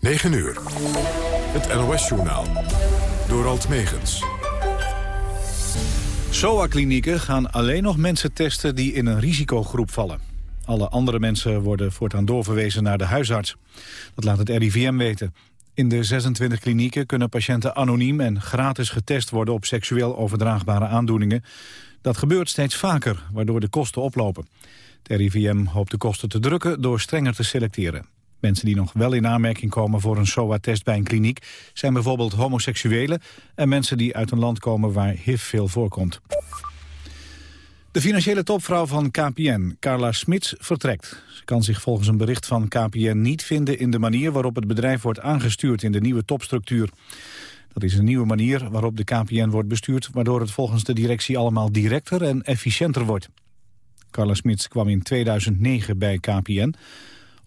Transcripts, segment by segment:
9 uur. Het NOS-journaal. Door Alt Megens. SOA-klinieken gaan alleen nog mensen testen die in een risicogroep vallen. Alle andere mensen worden voortaan doorverwezen naar de huisarts. Dat laat het RIVM weten. In de 26 klinieken kunnen patiënten anoniem en gratis getest worden op seksueel overdraagbare aandoeningen. Dat gebeurt steeds vaker, waardoor de kosten oplopen. Het RIVM hoopt de kosten te drukken door strenger te selecteren. Mensen die nog wel in aanmerking komen voor een SOA-test bij een kliniek... zijn bijvoorbeeld homoseksuelen en mensen die uit een land komen waar HIV veel voorkomt. De financiële topvrouw van KPN, Carla Smits, vertrekt. Ze kan zich volgens een bericht van KPN niet vinden in de manier waarop het bedrijf wordt aangestuurd in de nieuwe topstructuur. Dat is een nieuwe manier waarop de KPN wordt bestuurd, waardoor het volgens de directie allemaal directer en efficiënter wordt. Carla Smits kwam in 2009 bij KPN.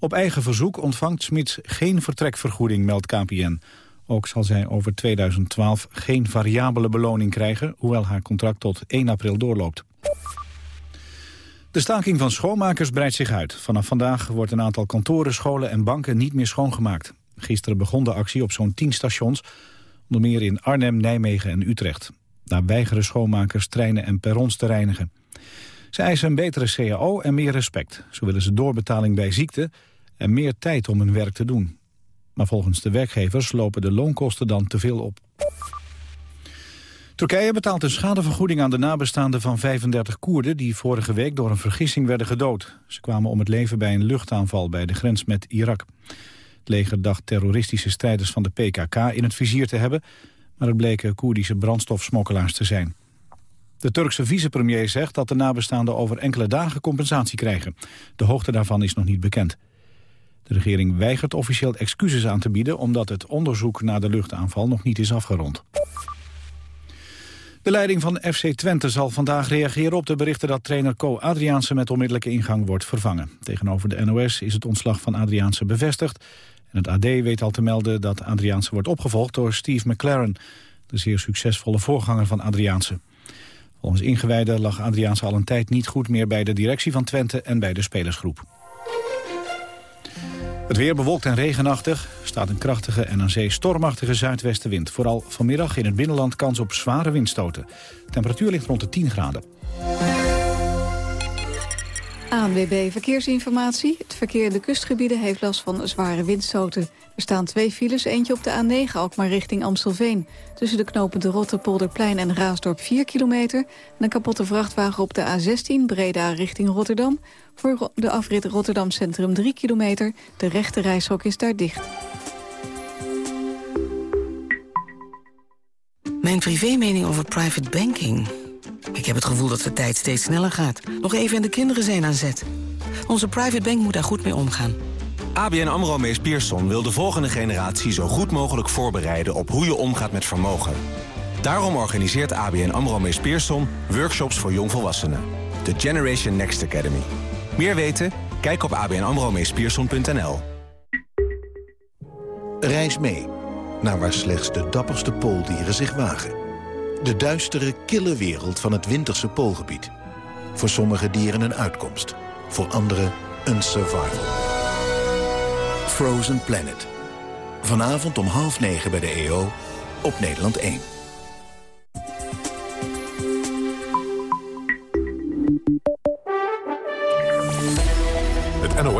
Op eigen verzoek ontvangt Smits geen vertrekvergoeding, meldt KPN. Ook zal zij over 2012 geen variabele beloning krijgen... hoewel haar contract tot 1 april doorloopt. De staking van schoonmakers breidt zich uit. Vanaf vandaag wordt een aantal kantoren, scholen en banken niet meer schoongemaakt. Gisteren begon de actie op zo'n 10 stations, onder meer in Arnhem, Nijmegen en Utrecht. Daar weigeren schoonmakers treinen en perrons te reinigen. Ze eisen een betere CAO en meer respect. Zo willen ze doorbetaling bij ziekte en meer tijd om hun werk te doen. Maar volgens de werkgevers lopen de loonkosten dan te veel op. Turkije betaalt een schadevergoeding aan de nabestaanden van 35 Koerden... die vorige week door een vergissing werden gedood. Ze kwamen om het leven bij een luchtaanval bij de grens met Irak. Het leger dacht terroristische strijders van de PKK in het vizier te hebben... maar het bleken Koerdische brandstofsmokkelaars te zijn. De Turkse vicepremier zegt dat de nabestaanden over enkele dagen compensatie krijgen. De hoogte daarvan is nog niet bekend. De regering weigert officieel excuses aan te bieden... omdat het onderzoek naar de luchtaanval nog niet is afgerond. De leiding van FC Twente zal vandaag reageren op de berichten dat trainer Co Adriaanse met onmiddellijke ingang wordt vervangen. Tegenover de NOS is het ontslag van Adriaanse bevestigd. En het AD weet al te melden dat Adriaanse wordt opgevolgd door Steve McLaren, de zeer succesvolle voorganger van Adriaanse. Volgens ingewijden lag Adriaanse al een tijd niet goed meer bij de directie van Twente en bij de spelersgroep. Het weer bewolkt en regenachtig. staat een krachtige en aan zee stormachtige zuidwestenwind. Vooral vanmiddag in het binnenland kans op zware windstoten. Temperatuur ligt rond de 10 graden. ANWB Verkeersinformatie. Het verkeer in de kustgebieden heeft last van zware windstoten. Er staan twee files, eentje op de A9, ook maar richting Amstelveen. Tussen de knopen de Rotterpolderplein en Raasdorp 4 kilometer. En een kapotte vrachtwagen op de A16, Breda richting Rotterdam. Voor de afrit Rotterdam Centrum 3 kilometer. De rechte reishok is daar dicht. Mijn privémening over private banking... Ik heb het gevoel dat de tijd steeds sneller gaat. Nog even en de kinderen zijn aan zet. Onze private bank moet daar goed mee omgaan. ABN AMRO Mees Pierson wil de volgende generatie zo goed mogelijk voorbereiden op hoe je omgaat met vermogen. Daarom organiseert ABN AMRO Mees Pierson workshops voor jongvolwassenen. De Generation Next Academy. Meer weten? Kijk op abnamromeespierson.nl. Reis mee naar waar slechts de dapperste pooldieren zich wagen. De duistere, kille wereld van het winterse poolgebied. Voor sommige dieren een uitkomst. Voor anderen een survival. Frozen Planet. Vanavond om half negen bij de EO op Nederland 1.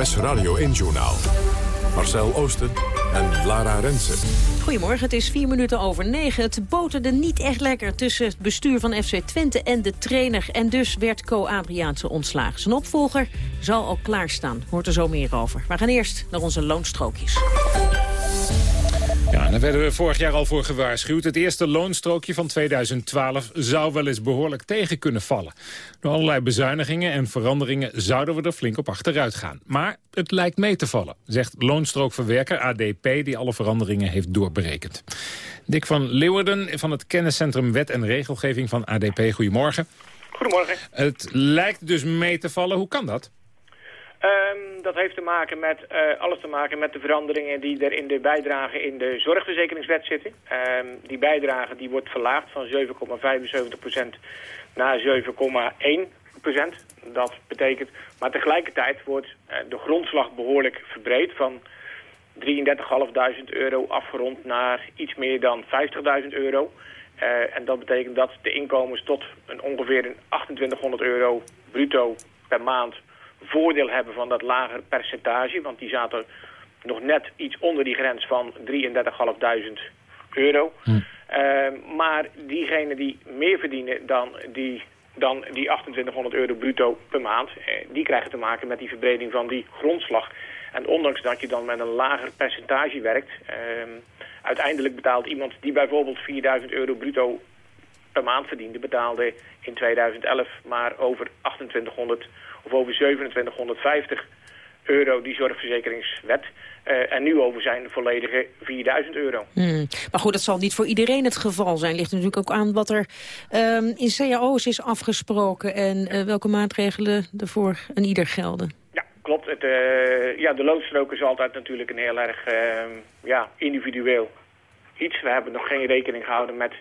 NOS Radio 1-journaal. Marcel Oosten en Lara Rensen. Goedemorgen, het is vier minuten over negen. Het boterde niet echt lekker tussen het bestuur van FC Twente en de trainer. En dus werd Co Adriaanse ontslagen. Zijn opvolger zal al klaarstaan. Hoort er zo meer over. We gaan eerst naar onze loonstrookjes. Daar werden we vorig jaar al voor gewaarschuwd. Het eerste loonstrookje van 2012 zou wel eens behoorlijk tegen kunnen vallen. Door allerlei bezuinigingen en veranderingen zouden we er flink op achteruit gaan. Maar het lijkt mee te vallen, zegt loonstrookverwerker ADP... die alle veranderingen heeft doorberekend. Dick van Leeuwarden van het kenniscentrum Wet en Regelgeving van ADP. Goedemorgen. Goedemorgen. Het lijkt dus mee te vallen. Hoe kan dat? Um, dat heeft te maken met, uh, alles te maken met de veranderingen die er in de bijdrage in de zorgverzekeringswet zitten. Um, die bijdrage die wordt verlaagd van 7,75% naar 7,1%. Dat betekent, maar tegelijkertijd wordt uh, de grondslag behoorlijk verbreed van 33.500 euro afgerond naar iets meer dan 50.000 euro. Uh, en dat betekent dat de inkomens tot een ongeveer een 2800 euro bruto per maand voordeel hebben van dat lager percentage. Want die zaten nog net iets onder die grens van 33.500 euro. Hm. Uh, maar diegenen die meer verdienen dan die, dan die 2800 euro bruto per maand... Eh, die krijgen te maken met die verbreding van die grondslag. En ondanks dat je dan met een lager percentage werkt... Uh, uiteindelijk betaalt iemand die bijvoorbeeld 4000 euro bruto per maand verdiende... betaalde in 2011 maar over 2800 of over 2750 euro die zorgverzekeringswet. Uh, en nu over zijn volledige 4000 euro. Hmm. Maar goed, dat zal niet voor iedereen het geval zijn. Ligt natuurlijk ook aan wat er um, in cao's is afgesproken... en uh, welke maatregelen er voor een ieder gelden. Ja, klopt. Het, uh, ja, de loonstrook is altijd natuurlijk een heel erg ehm, ja, individueel iets. We hebben nog geen rekening gehouden met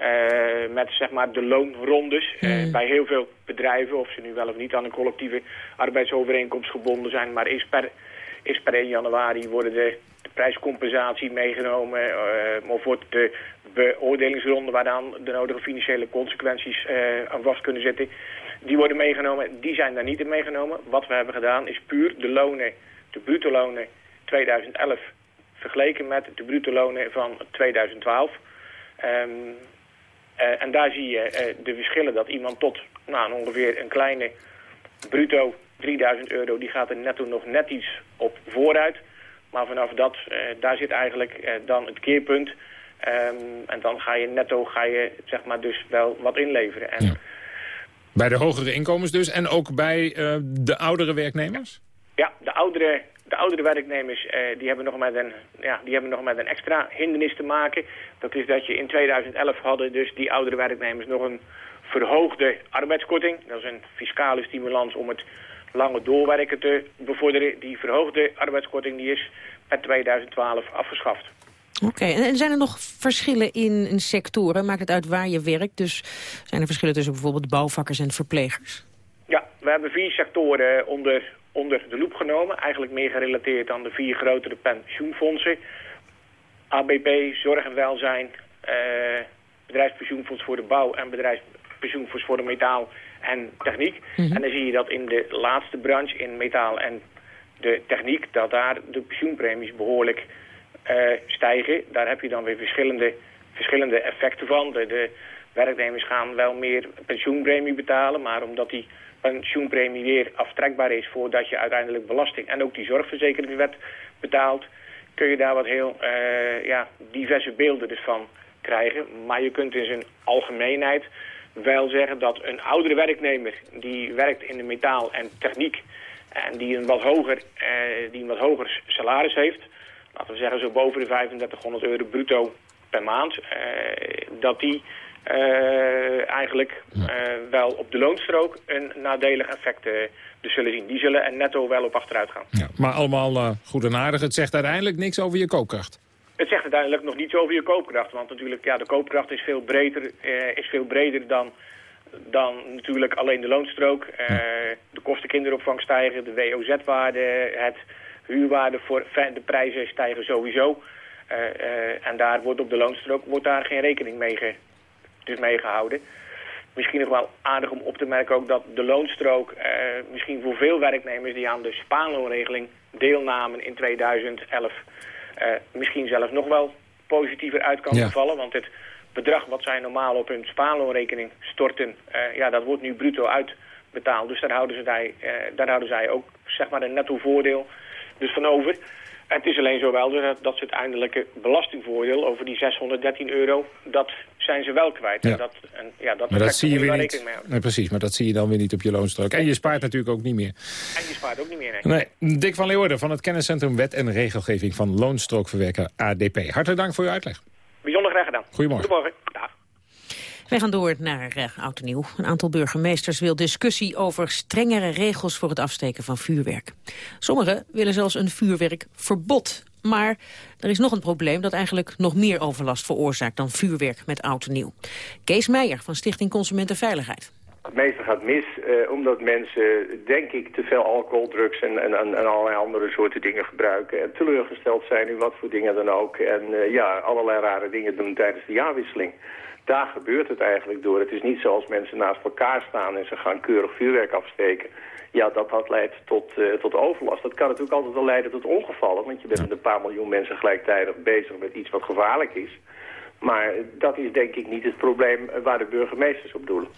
uh, met zeg maar de loonrondes. Uh, bij heel veel bedrijven, of ze nu wel of niet aan een collectieve arbeidsovereenkomst gebonden zijn. Maar is per, is per 1 januari worden de, de prijscompensatie meegenomen. Uh, of wordt de beoordelingsronde waaraan de nodige financiële consequenties aan vast kunnen zitten. Die worden meegenomen, die zijn daar niet in meegenomen. Wat we hebben gedaan is puur de lonen, de bruto lonen 2011 vergeleken met de bruto lonen van 2012. Um, uh, en daar zie je uh, de verschillen dat iemand tot nou, ongeveer een kleine bruto 3000 euro, die gaat er netto nog net iets op vooruit. Maar vanaf dat, uh, daar zit eigenlijk dan het keerpunt. Um, en dan ga je netto ga je, zeg maar, dus wel wat inleveren. En, ja. Bij de hogere inkomens dus en ook bij de oudere werknemers? Ja, de oudere de oudere werknemers eh, die hebben, nog met een, ja, die hebben nog met een extra hindernis te maken. Dat is dat je in 2011 hadden dus die oudere werknemers nog een verhoogde arbeidskorting. Dat is een fiscale stimulans om het lange doorwerken te bevorderen. Die verhoogde arbeidskorting die is per 2012 afgeschaft. Oké, en zijn er nog verschillen in, in sectoren? Maakt het uit waar je werkt? Dus zijn er verschillen tussen bijvoorbeeld bouwvakkers en verplegers? Ja, we hebben vier sectoren onder, onder de loep genomen. Eigenlijk meer gerelateerd aan de vier grotere pensioenfondsen. ABP, Zorg en Welzijn, eh, Bedrijfspensioenfonds voor de Bouw en Bedrijfspensioenfonds voor de Metaal en Techniek. Mm -hmm. En dan zie je dat in de laatste branche, in metaal en de techniek, dat daar de pensioenpremies behoorlijk uh, stijgen. Daar heb je dan weer verschillende, verschillende effecten van. De, de werknemers gaan wel meer pensioenpremie betalen, maar omdat die pensioenpremie weer aftrekbaar is voordat je uiteindelijk belasting en ook die zorgverzekeringswet betaalt, kun je daar wat heel uh, ja, diverse beelden dus van krijgen. Maar je kunt in zijn algemeenheid wel zeggen dat een oudere werknemer die werkt in de metaal en techniek en die een wat hoger, uh, die een wat hoger salaris heeft, laten we zeggen zo boven de 3500 euro bruto per maand, uh, dat die uh, eigenlijk uh, wel op de loonstrook een nadelig effect uh, dus zullen zien. Die zullen er netto wel op achteruit gaan. Ja, maar allemaal goed en aardig. Het zegt uiteindelijk niks over je koopkracht. Het zegt uiteindelijk nog niets over je koopkracht. Want natuurlijk, ja, de koopkracht is veel breder, is veel breder dan, dan natuurlijk alleen de loonstrook. Ja. De kosten kinderopvang stijgen, de WOZ-waarde, het huurwaarde voor de prijzen stijgen sowieso. en daar wordt op de loonstrook wordt daar geen rekening mee ge dus meegehouden. Misschien nog wel aardig om op te merken ook dat de loonstrook eh, misschien voor veel werknemers die aan de spaanloonregeling deelnamen in 2011 eh, misschien zelfs nog wel positiever uit kan ja. vallen. Want het bedrag wat zij normaal op hun spaanloonrekening storten, uh, ja, dat wordt nu bruto uitbetaald. Dus daar houden, zij, daar houden zij ook zeg maar een netto voordeel dus van over. Het is alleen zo wel dat, dat ze het eindelijke belastingvoordeel over die 613 euro, dat zijn ze wel kwijt. Ja. En dat, en, ja, dat maar dat zie je weer niet. Nee, precies, maar dat zie je dan weer niet op je loonstrook. En je spaart natuurlijk ook niet meer. En je spaart ook niet meer, nee. nee. Dick van Leeuwarden van het Kenniscentrum Wet en Regelgeving van Loonstrookverwerker ADP. Hartelijk dank voor uw uitleg. Bijzonder graag gedaan. Goedemorgen. Goedemorgen. Dag. Wij gaan door naar uh, Oud en Nieuw. Een aantal burgemeesters wil discussie over strengere regels voor het afsteken van vuurwerk. Sommigen willen zelfs een vuurwerkverbod. Maar er is nog een probleem dat eigenlijk nog meer overlast veroorzaakt dan vuurwerk met Oud en Nieuw. Kees Meijer van Stichting Consumentenveiligheid. Het meeste gaat mis uh, omdat mensen, denk ik, te veel alcohol, drugs en, en, en, allerlei andere soorten dingen gebruiken. En teleurgesteld zijn in wat voor dingen dan ook. En uh, ja, allerlei rare dingen doen tijdens de jaarwisseling. Daar gebeurt het eigenlijk door. Het is niet zoals mensen naast elkaar staan en ze gaan keurig vuurwerk afsteken. Ja, dat had leidt tot, uh, tot overlast. Dat kan natuurlijk altijd wel leiden tot ongevallen. Want je bent met een paar miljoen mensen gelijktijdig bezig met iets wat gevaarlijk is. Maar dat is denk ik niet het probleem waar de burgemeesters op doelen.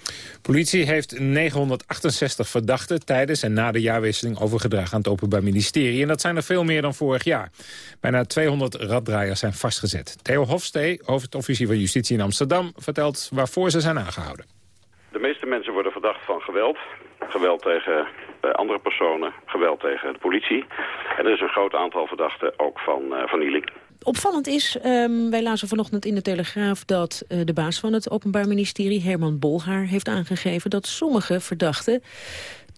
Politie heeft 968 verdachten tijdens en na de jaarwisseling overgedragen aan het Openbaar Ministerie. En dat zijn er veel meer dan vorig jaar. Bijna 200 raddraaiers zijn vastgezet. Theo Hofstee, hoofdofficier van Justitie in Amsterdam, vertelt waarvoor ze zijn aangehouden. De meeste mensen worden verdacht van geweld. Geweld tegen uh, andere personen, geweld tegen de politie. En er is een groot aantal verdachten ook van uh, vernieling. Opvallend is, um, wij lazen vanochtend in de Telegraaf... dat uh, de baas van het Openbaar Ministerie, Herman Bolhaar... heeft aangegeven dat sommige verdachten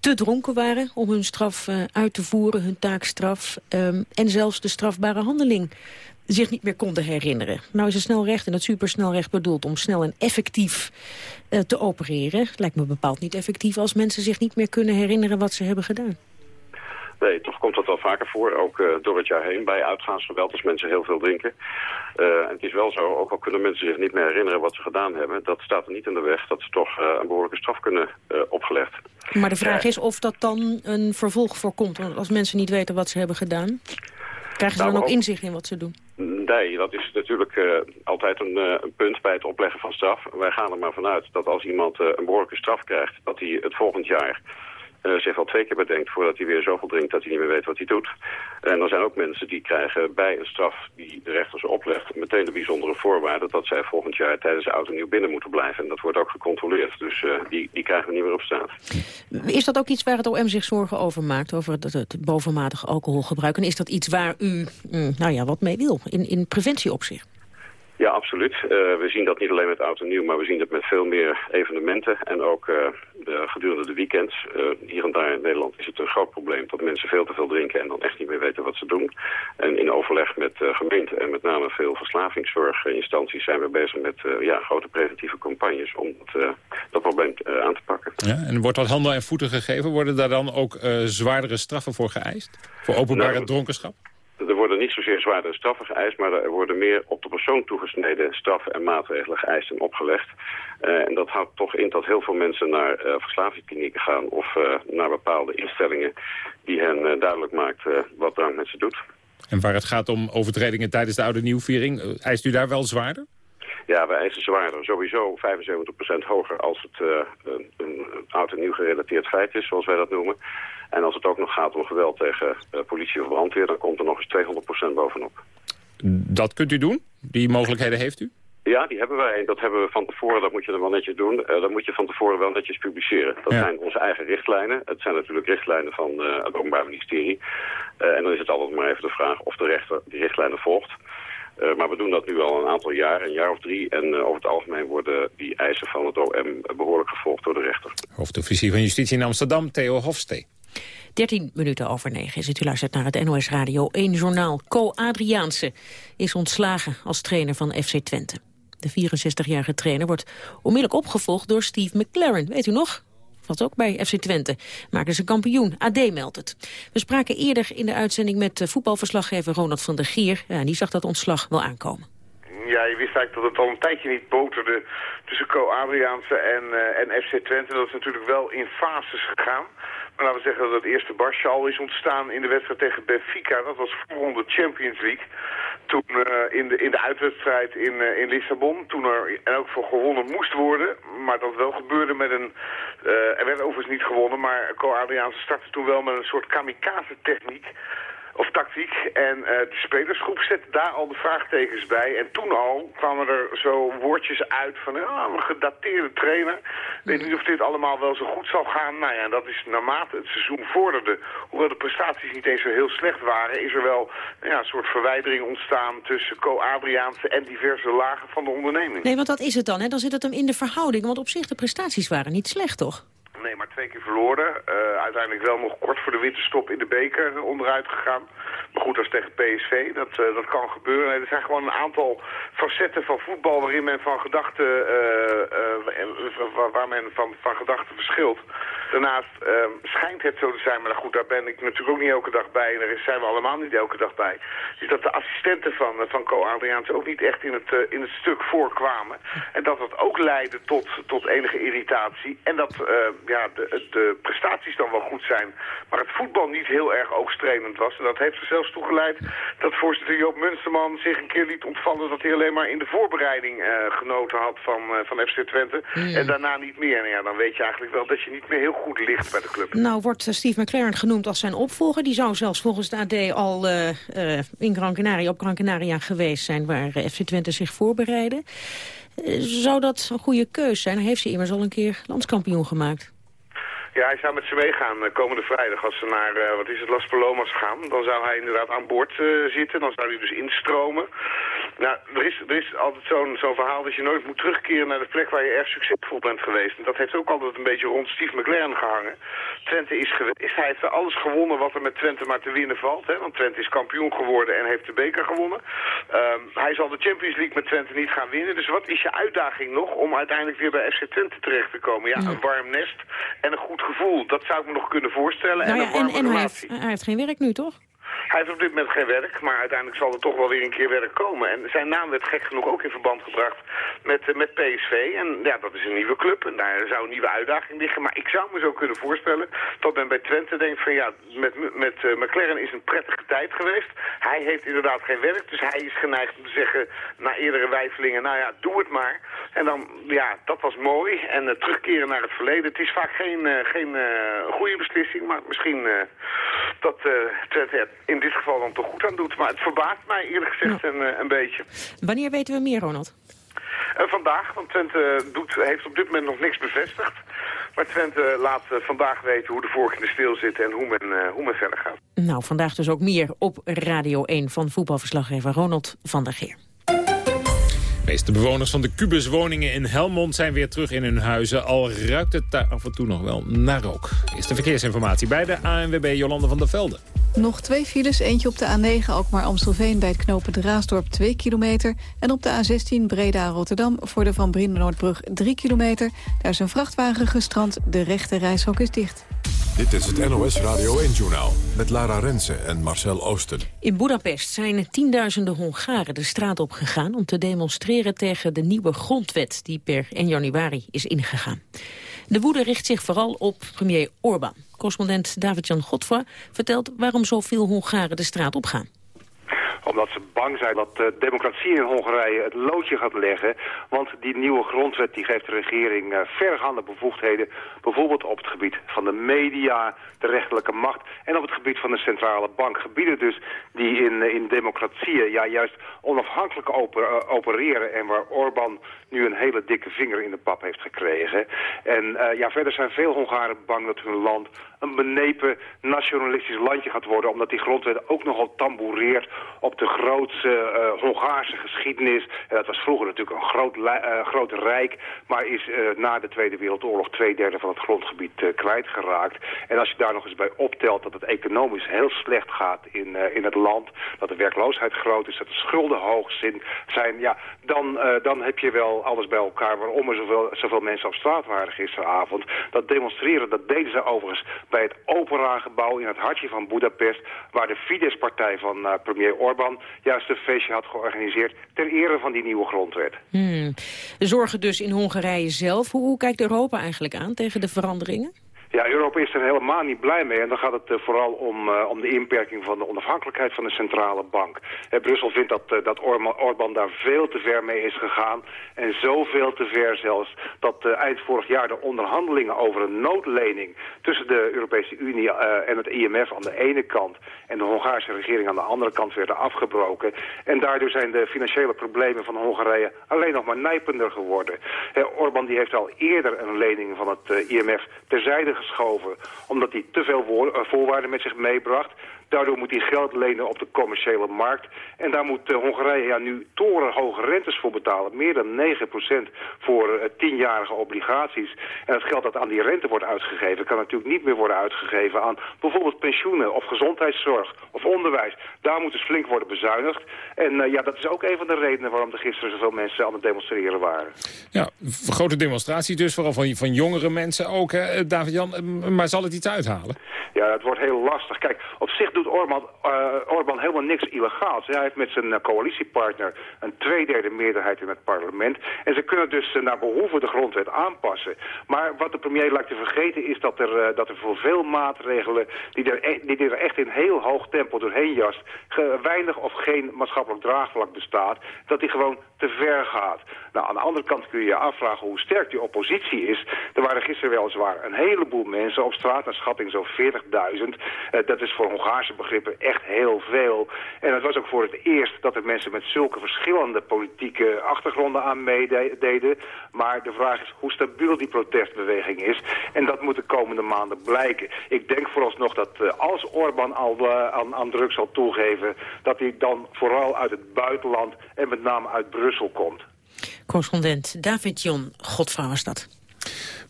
te dronken waren... om hun straf uh, uit te voeren, hun taakstraf... Um, en zelfs de strafbare handeling zich niet meer konden herinneren. Nou is het snelrecht en het supersnelrecht bedoeld om snel en effectief uh, te opereren. Lijkt me bepaald niet effectief als mensen zich niet meer kunnen herinneren wat ze hebben gedaan. Nee, toch komt dat wel vaker voor, ook uh, door het jaar heen bij uitgaansgeweld als mensen heel veel drinken. Uh, en het is wel zo, ook al kunnen mensen zich niet meer herinneren wat ze gedaan hebben, dat staat er niet in de weg dat ze toch uh, een behoorlijke straf kunnen opgelegd. Maar de vraag is of dat dan een vervolg voorkomt, want als mensen niet weten wat ze hebben gedaan, krijgen ze nou, dan ook inzicht in wat ze doen? Nee, dat is natuurlijk uh, altijd een, uh, een, punt bij het opleggen van straf. Wij gaan er maar vanuit dat als iemand uh, een behoorlijke straf krijgt... dat hij het volgend jaar uh, zich al twee keer bedenkt voordat hij weer zoveel drinkt dat hij niet meer weet wat hij doet. En er zijn ook mensen die krijgen bij een straf die de rechter ze oplegt meteen de bijzondere voorwaarde dat zij volgend jaar tijdens de auto nieuw binnen moeten blijven. En dat wordt ook gecontroleerd, dus uh, die, die krijgen we niet meer op straat. Is dat ook iets waar het OM zich zorgen over maakt, over het, het bovenmatig alcoholgebruik? En is dat iets waar u mm, nou ja, wat mee wil in, in preventieopzicht? Ja, absoluut. Uh, we zien dat niet alleen met oud en nieuw, maar we zien dat met veel meer evenementen. En ook uh, de, gedurende de weekends, uh, hier en daar in Nederland, is het een groot probleem dat mensen veel te veel drinken en dan echt niet meer weten wat ze doen. En in overleg met gemeenten en met name veel verslavingszorginstanties zijn we bezig met ja, grote preventieve campagnes om dat, dat probleem aan te pakken. Ja, en wordt dat handen en voeten gegeven? Worden daar dan ook zwaardere straffen voor geëist? Voor openbare nou, dronkenschap? Er worden niet zozeer zwaardere straffen geëist, maar er worden meer op de persoon toegesneden straffen en maatregelen geëist en opgelegd. Uh, en dat houdt toch in dat heel veel mensen naar uh, verslavingsklinieken gaan of uh, naar bepaalde instellingen die hen duidelijk maakt wat drank met ze doet. En waar het gaat om overtredingen tijdens de oude nieuwviering, eist u daar wel zwaarder? Ja, wij eisen zwaarder. Sowieso 75% hoger als het een, een oud en nieuw gerelateerd feit is, zoals wij dat noemen. En als het ook nog gaat om geweld tegen uh, politie of brandweer... dan komt er nog eens 200% bovenop. Dat kunt u doen? Die mogelijkheden heeft u? Ja, die hebben wij. Dat hebben we van tevoren, dat moet je dan wel netjes doen. Uh, dat moet je van tevoren wel netjes publiceren. Dat ja. zijn onze eigen richtlijnen. Het zijn natuurlijk richtlijnen van uh, het Openbaar Ministerie. Uh, en dan is het altijd maar even de vraag of de rechter die richtlijnen volgt. Uh, maar we doen dat nu al een aantal jaar, een jaar of drie. En uh, over het algemeen worden die eisen van het OM behoorlijk gevolgd door de rechter. Hoofdofficier van Justitie in Amsterdam, Theo Hofstee. 13 minuten over 9 is het. U luistert naar het NOS Radio 1 Journaal. Co Adriaanse is ontslagen als trainer van FC Twente. De 64-jarige trainer wordt onmiddellijk opgevolgd door Steve McLaren. Weet u nog? Wat ook bij FC Twente. Maken ze kampioen. AD meldt het. We spraken eerder in de uitzending met voetbalverslaggever Ronald van der Gier. Ja, die zag dat ontslag wel aankomen. Ja, je wist eigenlijk dat het al een tijdje niet boterde tussen Co Adriaanse en, uh, en FC Twente. Dat is natuurlijk wel in fases gegaan laten we zeggen dat het eerste barsje al is ontstaan in de wedstrijd tegen Benfica. Dat was voor de Champions League. Toen uh, in, de, in de uitwedstrijd in, uh, in Lissabon. Toen er en ook voor gewonnen moest worden. Maar dat wel gebeurde met een... Uh, er werd overigens niet gewonnen. Maar Co Adriaanse startte toen wel met een soort kamikaze techniek of tactiek. En uh, de spelersgroep zette daar al de vraagtekens bij. En toen al kwamen er zo woordjes uit van ah, een gedateerde trainer. Weet niet of dit allemaal wel zo goed zal gaan. Nou ja, dat is naarmate het seizoen vorderde. Hoewel de prestaties niet eens zo heel slecht waren... is er wel ja, een soort verwijdering ontstaan tussen co-Adriaanse en diverse lagen van de onderneming. Nee, want dat is het dan. Hè? Dan zit het hem in de verhouding. Want op zich, de prestaties waren niet slecht, toch? Nee, maar twee keer verloren. Uh, uiteindelijk wel nog kort voor de winterstop in de beker onderuit gegaan. Maar goed, als tegen PSV, dat, uh, dat kan gebeuren. er zijn gewoon een aantal facetten van voetbal waarin men van gedachten, waar men van, van gedachten verschilt. Daarnaast ehm, schijnt het zo te zijn, maar goed, daar ben ik natuurlijk ook niet elke dag bij. En daar zijn we allemaal niet elke dag bij. Is dat de assistenten van, van Co Adriaans ook niet echt in het, in het stuk voorkwamen. En dat dat ook leidde tot, tot enige irritatie. En dat ja, de, de, prestaties dan wel goed zijn, maar het voetbal niet heel erg oogstrenend was. En dat heeft er zelfs toe geleid dat voorzitter Joop Munsterman zich een keer liet ontvallen dat hij alleen maar in de voorbereiding uh, genoten had van, uh, van FC Twente. En daarna niet meer. En ja, dan weet je eigenlijk wel dat je niet meer heel goed ligt bij de club. Nou wordt eh, Steve McLaren genoemd als zijn opvolger. Die zou zelfs volgens de AD al in Gran Canaria, op Gran Canaria geweest zijn waar FC Twente zich voorbereidde. zou dat een goede keus zijn? Heeft ze immers al een keer landskampioen gemaakt. Ja, hij zou met ze meegaan uh, komende vrijdag. Als ze naar, uh, wat is het, Las Palomas gaan. Dan zou hij inderdaad aan boord uh, zitten. Dan zou hij dus instromen. Nou, er is, er is altijd zo'n zo'n verhaal dat je nooit moet terugkeren naar de plek waar je erg succesvol bent geweest. En dat heeft ook altijd een beetje rond Steve McLaren gehangen. Twente is geweest. Hij heeft alles gewonnen wat er met Twente maar te winnen valt. Hè? Want Twente is kampioen geworden en heeft de beker gewonnen. Um, hij zal de Champions League met Twente niet gaan winnen. Dus wat is je uitdaging nog om uiteindelijk weer bij FC Twente terecht te komen? Ja, een warm nest en een goed gevoel. Dat zou ik me nog kunnen voorstellen. Nou ja, en een warme en, en hij, heeft, hij heeft geen werk nu, toch? Hij heeft op dit moment geen werk, maar uiteindelijk zal er toch wel weer een keer werk komen. En zijn naam werd gek genoeg ook in verband gebracht met, uh, met PSV. En ja, dat is een nieuwe club en daar zou een nieuwe uitdaging liggen. Maar ik zou me zo kunnen voorstellen dat men bij Twente denkt van ja, met, met uh, McLaren is een prettige tijd geweest. Hij heeft inderdaad geen werk, dus hij is geneigd om te zeggen na eerdere wijfelingen, nou ja, doe het maar. En dan, ja, dat was mooi. En uh, terugkeren naar het verleden. Het is vaak geen, geen goede beslissing, maar misschien dat Twente in dit geval dan toch goed aan doet. Maar het verbaast mij eerlijk gezegd een, eh, een beetje. Wanneer weten we meer, Ronald? Uh, vandaag, want Twente doet, heeft op dit moment nog niks bevestigd. Maar Twente laat vandaag weten hoe de vork in de steel zit en hoe men, uh, hoe men verder gaat. Nou, vandaag dus ook meer op Radio 1 van voetbalverslaggever Ronald van der Geer. De meeste bewoners van de Cubus-woningen in Helmond zijn weer terug in hun huizen. Al ruikt het daar af en toe nog wel naar rook. Eerste verkeersinformatie bij de ANWB Jolande van der Velde. Nog twee files, eentje op de A9 Alkmaar-Amstelveen... bij het knopen Raasdorp 2 kilometer. En op de A16 Breda-Rotterdam voor de Van Brienenoordbrug 3 kilometer. Daar is een vrachtwagen gestrand, de rechte reishok is dicht. Dit is het NOS Radio 1-journaal met Lara Rensen en Marcel Oosten. In Budapest zijn tienduizenden Hongaren de straat op gegaan... om te demonstreren tegen de nieuwe grondwet die per 1 januari is ingegaan. De woede richt zich vooral op premier Orbán. Correspondent David-Jan Godfra vertelt waarom zoveel Hongaren de straat op gaan omdat ze bang zijn dat de democratie in Hongarije het loodje gaat leggen. Want die nieuwe grondwet die geeft de regering uh, vergaande bevoegdheden. Bijvoorbeeld op het gebied van de media, de rechterlijke macht en op het gebied van de centrale bank. Gebieden dus die in, eh, in democratieën ja, juist onafhankelijk uh, opereren en waar Orbán nu een hele dikke vinger in de pap heeft gekregen. En ja, verder zijn veel Hongaren bang dat hun land een benepen nationalistisch landje gaat worden... omdat die grondwet ook nogal tamboureert op de grootste uh, Hongaarse geschiedenis. En dat was vroeger natuurlijk een groot, uh, groot rijk... maar is uh, na de Tweede Wereldoorlog twee derde van het grondgebied kwijtgeraakt. En als je daar nog eens bij optelt dat het economisch heel slecht gaat in, in het land... dat de werkloosheid groot is, dat de schulden hoog zijn... ja, dan, dan heb je wel alles bij elkaar waarom er zoveel, zoveel mensen op straat waren gisteravond. Dat demonstreren, dat deden ze overigens bij het Opera-gebouw in het hartje van Budapest... waar de Fidesz-partij van uh, premier Orbán juist een feestje had georganiseerd... ter ere van die nieuwe grondwet. Hmm. Zorgen dus in Hongarije zelf. Hoe, hoe kijkt Europa eigenlijk aan tegen de veranderingen? Ja, Europa is er helemaal niet blij mee. En dan gaat het uh, vooral om, uh, om de inperking van de onafhankelijkheid van de centrale bank. Brussel vindt dat, dat Orbán daar veel te ver mee is gegaan. En zoveel te ver zelfs dat eind vorig jaar de onderhandelingen over een noodlening... tussen de Europese Unie en het IMF aan de ene kant... en de Hongaarse regering aan de andere kant werden afgebroken. En daardoor zijn de financiële problemen van Hongarije alleen nog maar nijpender geworden. Orbán die heeft al eerder een lening van het IMF terzijde geschoven... omdat hij te veel eh, voorwaarden met zich meebracht. Daardoor moet hij geld lenen op de commerciële markt. En daar moet Hongarije ja, nu torenhoge rentes voor betalen. Meer dan 9% voor tienjarige obligaties. En het geld dat aan die rente wordt uitgegeven... kan natuurlijk niet meer worden uitgegeven aan bijvoorbeeld pensioenen... of gezondheidszorg of onderwijs. Daar moet dus flink worden bezuinigd. En ja, dat is ook een van de redenen waarom er gisteren zoveel mensen aan het demonstreren waren. Ja, grote demonstratie dus, vooral van, van jongere mensen ook, hè, David-Jan. Maar zal het iets uithalen? Ja, het wordt heel lastig. Kijk, op zich doet Orban, uh, Orban helemaal niks illegaals. Hij heeft met zijn coalitiepartner een tweederde meerderheid in het parlement. En ze kunnen dus naar behoeven de grondwet aanpassen. Maar wat de premier lijkt te vergeten is dat er, dat er voor veel maatregelen... Die er, e-, er echt in heel hoog tempo doorheen jast... weinig of geen maatschappelijk draagvlak bestaat... dat die gewoon te ver gaat. Nou, aan de andere kant kun je je afvragen hoe sterk die oppositie is. Er waren gisteren weliswaar een heleboel mensen op straat, naar schatting zo'n 40.000. Uh, dat is voor Begrippen echt heel veel. En het was ook voor het eerst dat er mensen met zulke verschillende politieke achtergronden aan meededen. Maar de vraag is hoe stabiel die protestbeweging is. En dat moet de komende maanden blijken. Ik denk vooralsnog dat uh, als Orbán al uh, aan, aan druk zal toegeven... dat hij dan vooral uit het buitenland en met name uit Brussel komt. Correspondent David-Jon Godfra was dat.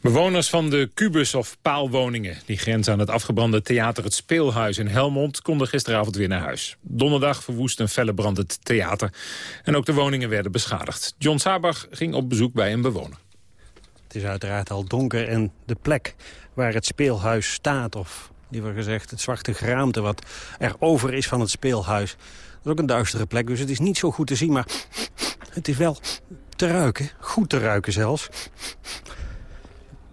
Bewoners van de kubus- of paalwoningen... die grenzen aan het afgebrande theater Het Speelhuis in Helmond... konden gisteravond weer naar huis. Donderdag verwoest een felle brand het theater. En ook de woningen werden beschadigd. John Sabach ging op bezoek bij een bewoner. Het is uiteraard al donker en de plek waar het speelhuis staat... of liever gezegd het zwarte geraamte wat er over is van het speelhuis... dat is ook een duistere plek, dus het is niet zo goed te zien... maar het is wel te ruiken, goed te ruiken zelfs.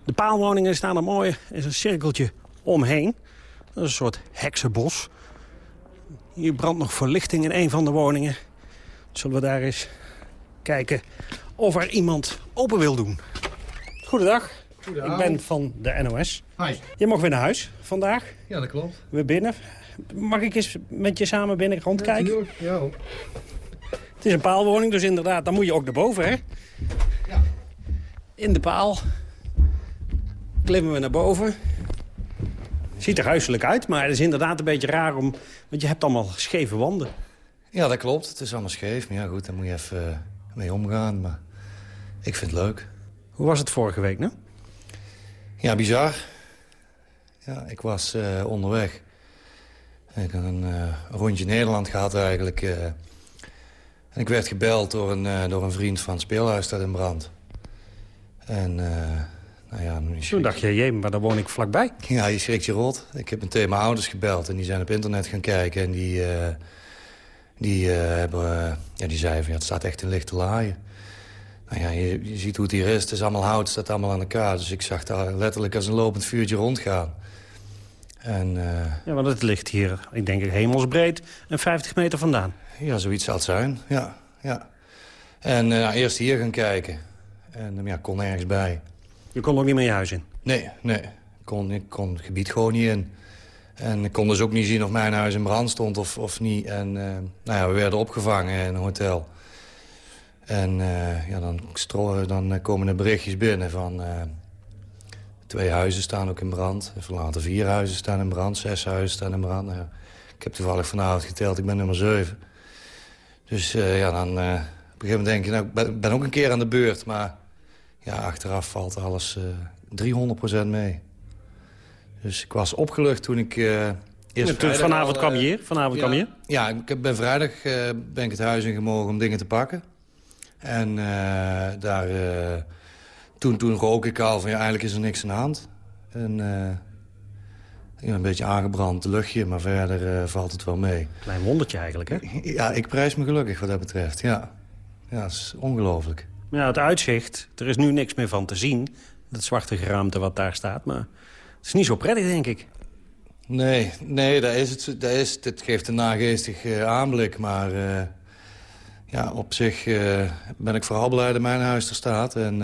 De paalwoningen staan er mooi, is een cirkeltje omheen. Dat is een soort heksenbos. Hier brandt nog verlichting in een van de woningen. Zullen we daar eens kijken of er iemand open wil doen. Goedendag. Goedendag. Ik ben van de NOS. Hi. Je mag weer naar huis vandaag. Ja, dat klopt. Weer binnen. Mag ik eens met je samen binnen rondkijken? Ja, ja. Het is een paalwoning, dus inderdaad, dan moet je ook naar boven, hè? Ja. In de paal klimmen we naar boven. Ziet er huiselijk uit, maar het is inderdaad een beetje raar om... want je hebt allemaal scheve wanden. Ja, dat klopt. Het is allemaal scheef. Maar ja, goed, daar moet je even uh, mee omgaan. Maar ik vind het leuk. Hoe was het vorige week, nou? Ja, bizar. Ja, ik was uh, onderweg. Ik had een uh, rondje Nederland gehad eigenlijk. en ik werd gebeld door een, door een vriend van het speelhuis dat in brand. En nou ja, Toen dacht je, jee, maar daar woon ik vlakbij. Ja, je schrikt je rot. Ik heb meteen mijn ouders gebeld en die zijn op internet gaan kijken. En die, uh, die, uh, hebben, uh, ja, die zeiden van, ja, het staat echt in lichte laaien. Nou ja, je, je, ziet hoe het hier is. Het is allemaal hout, het staat allemaal aan elkaar. Dus ik zag daar letterlijk als een lopend vuurtje rondgaan. En, ja, want het ligt hier, ik denk hemelsbreed, een 50 meter vandaan. Ja, zoiets zal het zijn, ja. ja. En nou, eerst hier gaan kijken. En ja, kon ergens bij. Je kon ook niet meer je huis in? Nee, nee. Ik kon, ik kon het gebied gewoon niet in. En ik kon dus ook niet zien of mijn huis in brand stond of, of niet. En uh, nou ja, we werden opgevangen in een hotel. En uh, ja, dan, dan komen er berichtjes binnen van... Uh, twee huizen staan ook in brand. Later vier huizen staan in brand. Zes huizen staan in brand. Nou, ik heb toevallig vanavond geteld, ik ben nummer zeven. Dus ja, dan op een gegeven moment denk je... Nou, ik ben, ben ook een keer aan de beurt, maar ja, achteraf valt alles uh, 300% mee. Dus ik was opgelucht toen ik... Uh, eerst toen vanavond al, kwam je hier? Vanavond ja, kwam je Ja, ik ben vrijdag uh, ben ik het huis in gemogen om dingen te pakken. En daar... toen, toen rook ik al van, ja, eigenlijk is er niks aan de hand. En ja, een beetje aangebrand luchtje, maar verder valt het wel mee. Klein wondertje eigenlijk, hè? Ja, ik prijs me gelukkig wat dat betreft, ja. Ja, dat is ongelooflijk. Ja, het uitzicht, er is nu niks meer van te zien. Dat zwarte geraamte wat daar staat, maar het is niet zo prettig, denk ik. Nee, nee dat is het, dat is, het geeft een nageestig uh, aanblik, maar... Uh, ja, op zich uh, ben ik vooral blij dat mijn huis er staat. En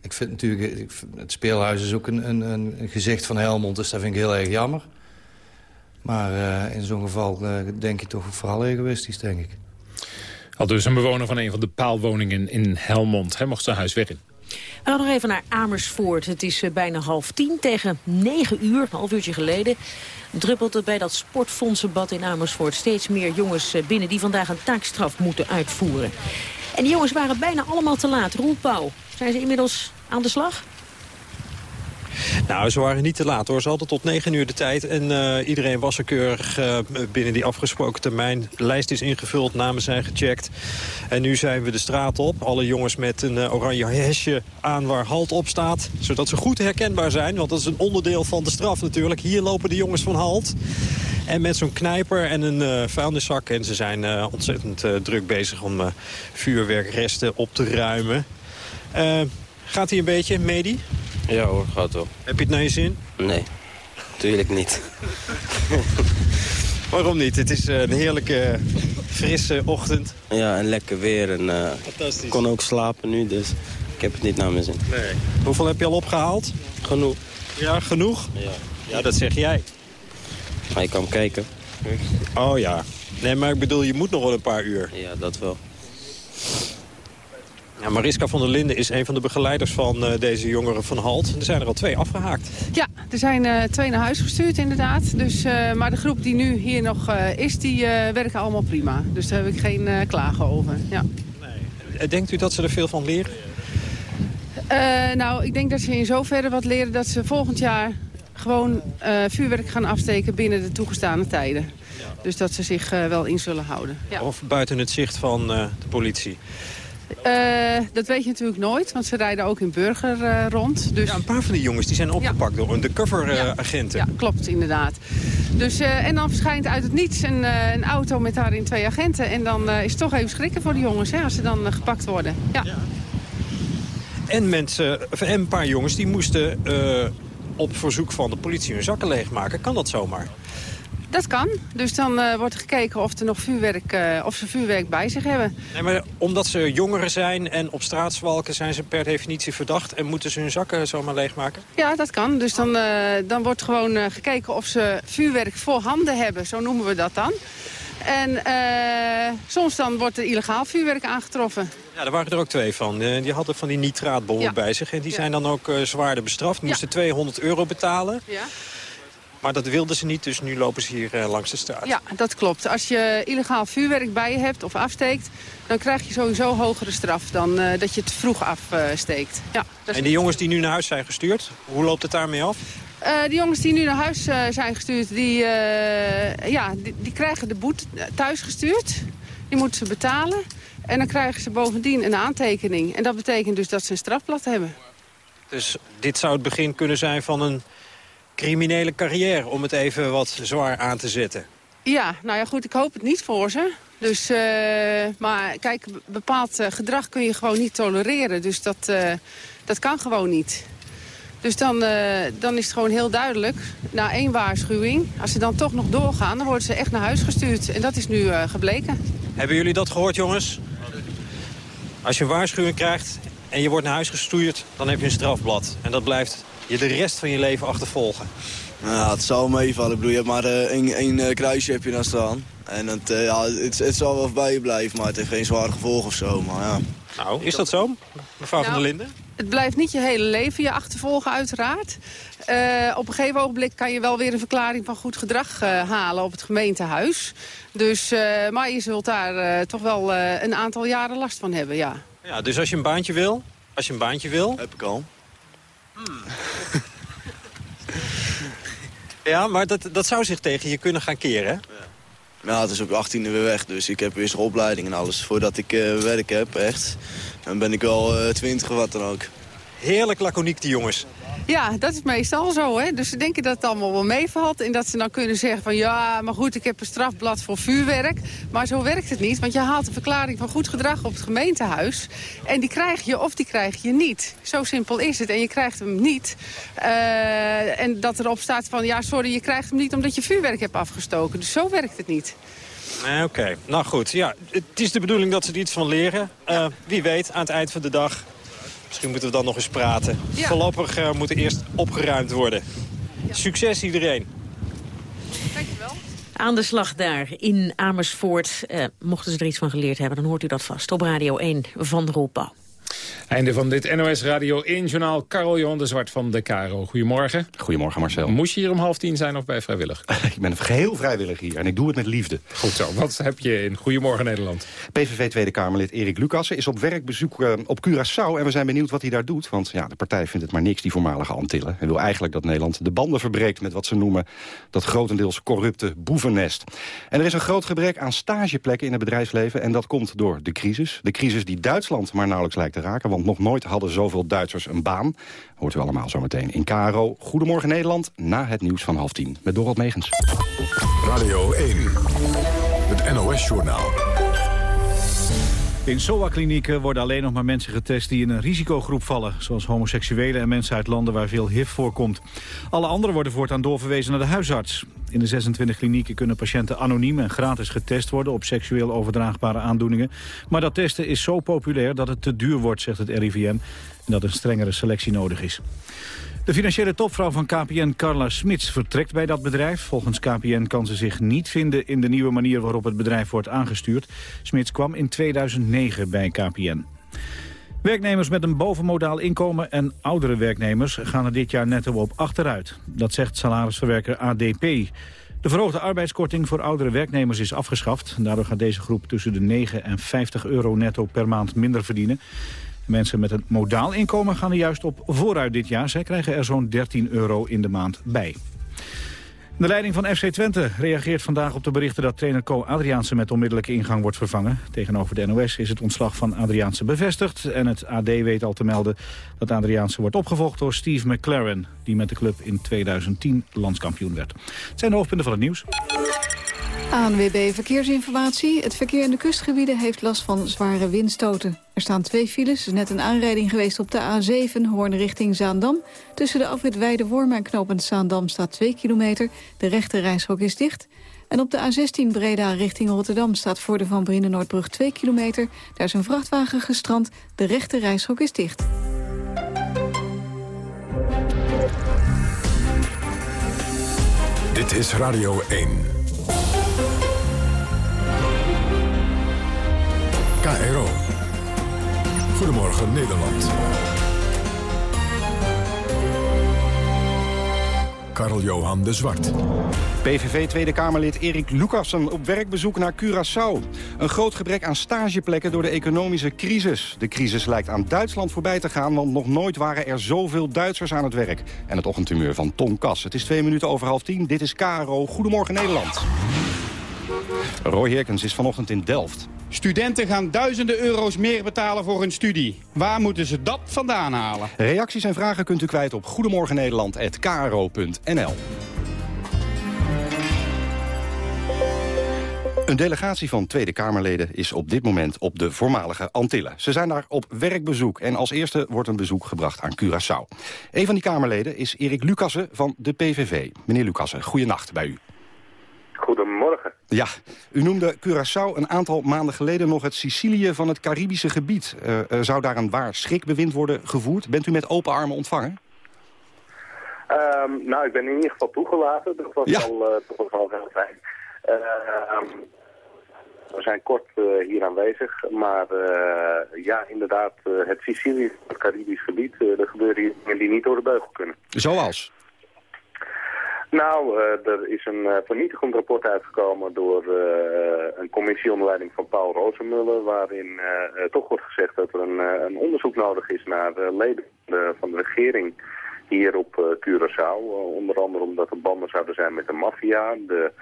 ik vind natuurlijk, het speelhuis is ook een, een, een, gezicht van Helmond, dus dat vind ik heel erg jammer. Maar in zo'n geval denk je toch vooral egoïstisch, denk ik. Al dus een bewoner van een van de paalwoningen in Helmond. Hij mocht zijn huis weer in. We gaan nog even naar Amersfoort. Het is eh, bijna half tien tegen negen uur, een half uurtje geleden druppelt het bij dat sportfondsenbad in Amersfoort steeds meer jongens eh, binnen die vandaag een taakstraf moeten uitvoeren. En die jongens waren bijna allemaal te laat. Roel Pauw, zijn ze inmiddels aan de slag? Nou, ze waren niet te laat hoor. Ze hadden tot 9 uur de tijd. En uh, iedereen was er keurig uh, binnen die afgesproken termijn. De lijst is ingevuld, namen zijn gecheckt. En nu zijn we de straat op. Alle jongens met een uh, oranje hesje aan waar halt op staat. Zodat ze goed herkenbaar zijn. Want dat is een onderdeel van de straf natuurlijk. Hier lopen de jongens van halt. En met zo'n knijper en een vuilniszak. En ze zijn ontzettend druk bezig om vuurwerkresten op te ruimen. gaat hij een beetje, Medi? Ja hoor, gaat wel. Heb je het naar je zin? Nee, natuurlijk niet. Waarom niet? Het is eh, een heerlijke, frisse ochtend. Ja, en lekker weer. En, uh, Ik kon ook slapen nu, dus ik heb het niet naar mijn zin. Nee. Hoeveel heb je al opgehaald? Genoeg. Ja, genoeg? Ja. Ja, dat zeg jij. Maar je kan kijken. Oh ja. Nee, maar ik bedoel, je moet nog wel een paar uur. Ja, dat wel. Ja, Mariska van der Linden is een van de begeleiders van uh, deze jongeren van Halt. Er zijn er al twee afgehaakt. Ja, er zijn uh, twee naar huis gestuurd inderdaad. Dus, uh, maar de groep die nu hier nog is, die werken allemaal prima. Dus daar heb ik geen klagen over. Ja. Nee. Denkt u dat ze er veel van leren? nou, ik denk dat ze in zoverre wat leren dat ze volgend jaar gewoon vuurwerk gaan afsteken binnen de toegestane tijden. Dus dat ze zich wel in zullen houden. Ja. Of buiten het zicht van de politie? Uh, dat weet je natuurlijk nooit, want ze rijden ook in burger uh, rond. Dus... Ja, een paar van die jongens die zijn opgepakt door undercover-agenten. Ja. ja, klopt, inderdaad. Dus, uh, en dan verschijnt uit het niets een, een, auto met daarin twee agenten. En dan is het toch even schrikken voor de jongens hè, als ze dan gepakt worden. Ja. ja. En, mensen, en een paar jongens die moesten op verzoek van de politie hun zakken leegmaken. Kan dat zomaar? Dat kan. Dus dan uh, wordt er gekeken of, er nog vuurwerk, uh, of ze vuurwerk bij zich hebben. Nee, maar omdat ze jongeren zijn en op straat zwalken... zijn ze per definitie verdacht en moeten ze hun zakken zomaar leegmaken? Ja, dat kan. Dus dan, uh, dan wordt gewoon gekeken of ze vuurwerk voorhanden hebben. Zo noemen we dat dan. En soms dan wordt er illegaal vuurwerk aangetroffen. Ja, er waren er ook twee van. die hadden van die nitraatbommen ja. bij zich. En die ja. zijn dan ook zwaarder bestraft. Moesten ja. 200 euro betalen. Ja. Maar dat wilden ze niet, dus nu lopen ze hier uh, langs de straat. Ja, dat klopt. Als je illegaal vuurwerk bij je hebt of afsteekt... dan krijg je sowieso hogere straf dan uh, dat je het vroeg afsteekt. ja, en die jongens die nu naar huis zijn gestuurd, hoe loopt het daarmee af? Uh, die jongens die nu naar huis zijn gestuurd, die, ja, die, die, krijgen de boete thuis gestuurd. Die moeten ze betalen. En dan krijgen ze bovendien een aantekening. En dat betekent dus dat ze een strafblad hebben. Dus dit zou het begin kunnen zijn van een criminele carrière, om het even wat zwaar aan te zetten. Ja, nou ja goed, ik hoop het niet voor ze. Dus, uh, maar kijk, bepaald uh, gedrag kun je gewoon niet tolereren. Dus dat, uh, dat kan gewoon niet. Dus dan, dan is het gewoon heel duidelijk, na één waarschuwing... als ze dan toch nog doorgaan, dan worden ze echt naar huis gestuurd. En dat is nu gebleken. Hebben jullie dat gehoord, jongens? Als je een waarschuwing krijgt en je wordt naar huis gestuurd... dan heb je een strafblad. En dat blijft je de rest van je leven achtervolgen? Nou, het zal meevallen. Ik bedoel, je hebt maar uh, één, één uh, kruisje heb je dan staan. En het, uh, ja, het, het, zal wel bij je blijven, maar het heeft geen zware gevolgen of zo. Maar, ja. Nou, is dat zo, mevrouw nou, van der Linden? Het blijft niet je hele leven je achtervolgen, uiteraard. op een gegeven ogenblik kan je wel weer een verklaring van goed gedrag halen op het gemeentehuis. Dus, maar je zult daar toch wel een aantal jaren last van hebben, ja. Ja, dus als je een baantje wil, als je een baantje wil... Heb ik al. Hmm. ja, maar dat, dat zou zich tegen je kunnen gaan keren, hè? Ja. Nou, het is ook 18e weer weg, dus ik heb weer zo'n opleiding en alles. Voordat ik uh, werk heb, echt. Dan ben ik wel uh, 20 of wat dan ook. Heerlijk laconiek, die jongens. Ja, dat is meestal zo. Hè? Dus ze denken dat het allemaal wel meevalt. En dat ze dan kunnen zeggen van ja, maar goed, ik heb een strafblad voor vuurwerk. Maar zo werkt het niet, want je haalt een verklaring van goed gedrag op het gemeentehuis. En die krijg je of die krijg je niet. Zo simpel is het. En je krijgt hem niet. Uh, en dat erop staat van ja, sorry, je krijgt hem niet omdat je vuurwerk hebt afgestoken. Dus zo werkt het niet. Oké, nou goed. Ja, het is de bedoeling dat ze er iets van leren. Uh, wie weet, aan het eind van de dag Misschien moeten we dan nog eens praten. Ja. Voorlopig uh, moet er eerst opgeruimd worden. Succes iedereen. Dankjewel. Aan de slag daar in Amersfoort. Uh, mochten ze er iets van geleerd hebben, dan hoort u dat vast. Op Radio 1 van de. Einde van dit NOS Radio 1-journaal. Karel Johan de Zwart van de Caro. Goedemorgen. Goedemorgen Marcel. Moest je hier om half tien zijn of bij vrijwillig? ik ben geheel vrijwillig hier en ik doe het met liefde. Goed zo. Wat heb je in Goedemorgen Nederland? PVV Tweede Kamerlid Erik Lucassen is op werkbezoek uh, op Curaçao. En we zijn benieuwd wat hij daar doet. Want ja, de partij vindt het maar niks, die voormalige Antillen. Hij wil eigenlijk dat Nederland de banden verbreekt met wat ze noemen... dat grotendeels corrupte boevennest. En er is een groot gebrek aan stageplekken in het bedrijfsleven. En dat komt door de crisis. De crisis die Duitsland maar nauwelijks lijkt te raken. Want nog nooit hadden zoveel Duitsers een baan. Hoort u allemaal zometeen in Karo. Goedemorgen Nederland, na het nieuws van half tien. Met Dorot Megens. Radio 1, het NOS-journaal. In SOA-klinieken worden alleen nog maar mensen getest die in een risicogroep vallen. Zoals homoseksuelen en mensen uit landen waar veel HIV voorkomt. Alle anderen worden voortaan doorverwezen naar de huisarts. In de 26 klinieken kunnen patiënten anoniem en gratis getest worden... op seksueel overdraagbare aandoeningen. Maar dat testen is zo populair dat het te duur wordt, zegt het RIVM. En dat een strengere selectie nodig is. De financiële topvrouw van KPN, Carla Smits, vertrekt bij dat bedrijf. Volgens KPN kan ze zich niet vinden in de nieuwe manier waarop het bedrijf wordt aangestuurd. Smits kwam in 2009 bij KPN. Werknemers met een bovenmodaal inkomen en oudere werknemers gaan er dit jaar netto op achteruit. Dat zegt salarisverwerker ADP. De verhoogde arbeidskorting voor oudere werknemers is afgeschaft. Daardoor gaat deze groep tussen de 9 en 50 euro netto per maand minder verdienen. Mensen met een modaal inkomen gaan er juist op vooruit dit jaar. Zij krijgen er zo'n 13 euro in de maand bij. De leiding van FC Twente reageert vandaag op de berichten dat trainer Co Adriaanse met onmiddellijke ingang wordt vervangen. Tegenover de NOS is het ontslag van Adriaanse bevestigd en het AD weet al te melden dat Adriaanse wordt opgevolgd door Steve McLaren, die met de club in 2010 landskampioen werd. Het zijn de hoofdpunten van het nieuws. ANWB Verkeersinformatie. Het verkeer in de kustgebieden heeft last van zware windstoten. Er staan twee files. Er is net een aanrijding geweest op de A7, Hoorn richting Zaandam. Tussen de afrit Weide-Worm en knooppunt Zaandam staat 2 kilometer. De rechte reishok is dicht. En op de A16 Breda richting Rotterdam staat voor de Van Brienen Noordbrug 2 kilometer. Daar is een vrachtwagen gestrand. De rechte reishok is dicht. Dit is Radio 1. KRO. Goedemorgen Nederland. Karl-Johan de Zwart. PVV Tweede Kamerlid Erik Lucassen op werkbezoek naar Curaçao. Een groot gebrek aan stageplekken door de economische crisis. De crisis lijkt aan Duitsland voorbij te gaan... want nog nooit waren er zoveel Duitsers aan het werk. En het ochtendtumeur van Tom Kas. Het is twee minuten over half tien. Dit is KRO. Goedemorgen Nederland. Roy Herkens is vanochtend in Delft. Studenten gaan duizenden euro's meer betalen voor hun studie. Waar moeten ze dat vandaan halen? Reacties en vragen kunt u kwijt op goedemorgennederland.kro.nl. Een delegatie van Tweede Kamerleden is op dit moment op de voormalige Antillen. Ze zijn daar op werkbezoek en als eerste wordt een bezoek gebracht aan Curaçao. Een van die Kamerleden is Erik Lucassen van de PVV. Meneer Lucassen, goeienacht bij u. Goedemorgen. Ja, u noemde Curaçao een aantal maanden geleden nog het Sicilië van het Caribische gebied. Uh, uh, zou daar een waar schrikbewind worden gevoerd? Bent u met open armen ontvangen? Um, nou, ik ben in ieder geval toegelaten. Dat was, ja. al, uh, dat was al heel fijn. Ehm, we zijn kort hier aanwezig, maar ja, inderdaad, het Sicilië, het Caribisch gebied, er gebeuren hier dingen die niet door de beugel kunnen. Zoals? Nou, uh, er is een uh, vernietigend rapport uitgekomen door uh, een commissie onder leiding van Paul Rozenmuller, waarin toch wordt gezegd dat er een, een onderzoek nodig is naar leden van de regering hier op Curaçao. onder andere omdat er banden zouden zijn met de maffia, de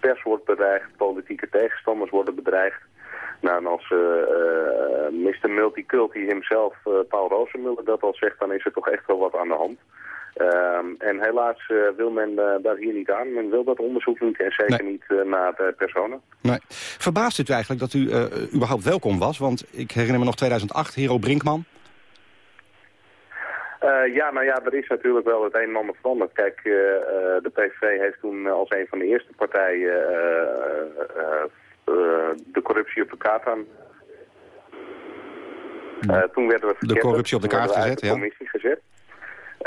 pers wordt bedreigd, politieke tegenstanders worden bedreigd. Nou, en als Mr. Multiculti himself, Paul Rozenmuller, dat al zegt, dan is er toch echt wel wat aan de hand. Uh, en helaas uh, wil men uh, daar hier niet aan. Men wil dat onderzoek niet en zeker nee. niet uh, naar de personen. Nee. Verbaast het u eigenlijk dat u überhaupt welkom was? Want ik herinner me nog 2008, Hero Brinkman. ja, nou ja, er is natuurlijk wel het een en ander veranderd. Kijk, de PVV heeft toen als een van de eerste partijen de corruptie op de kaart aan... toen werden we de corruptie op de kaart gezet, de commissie gezet.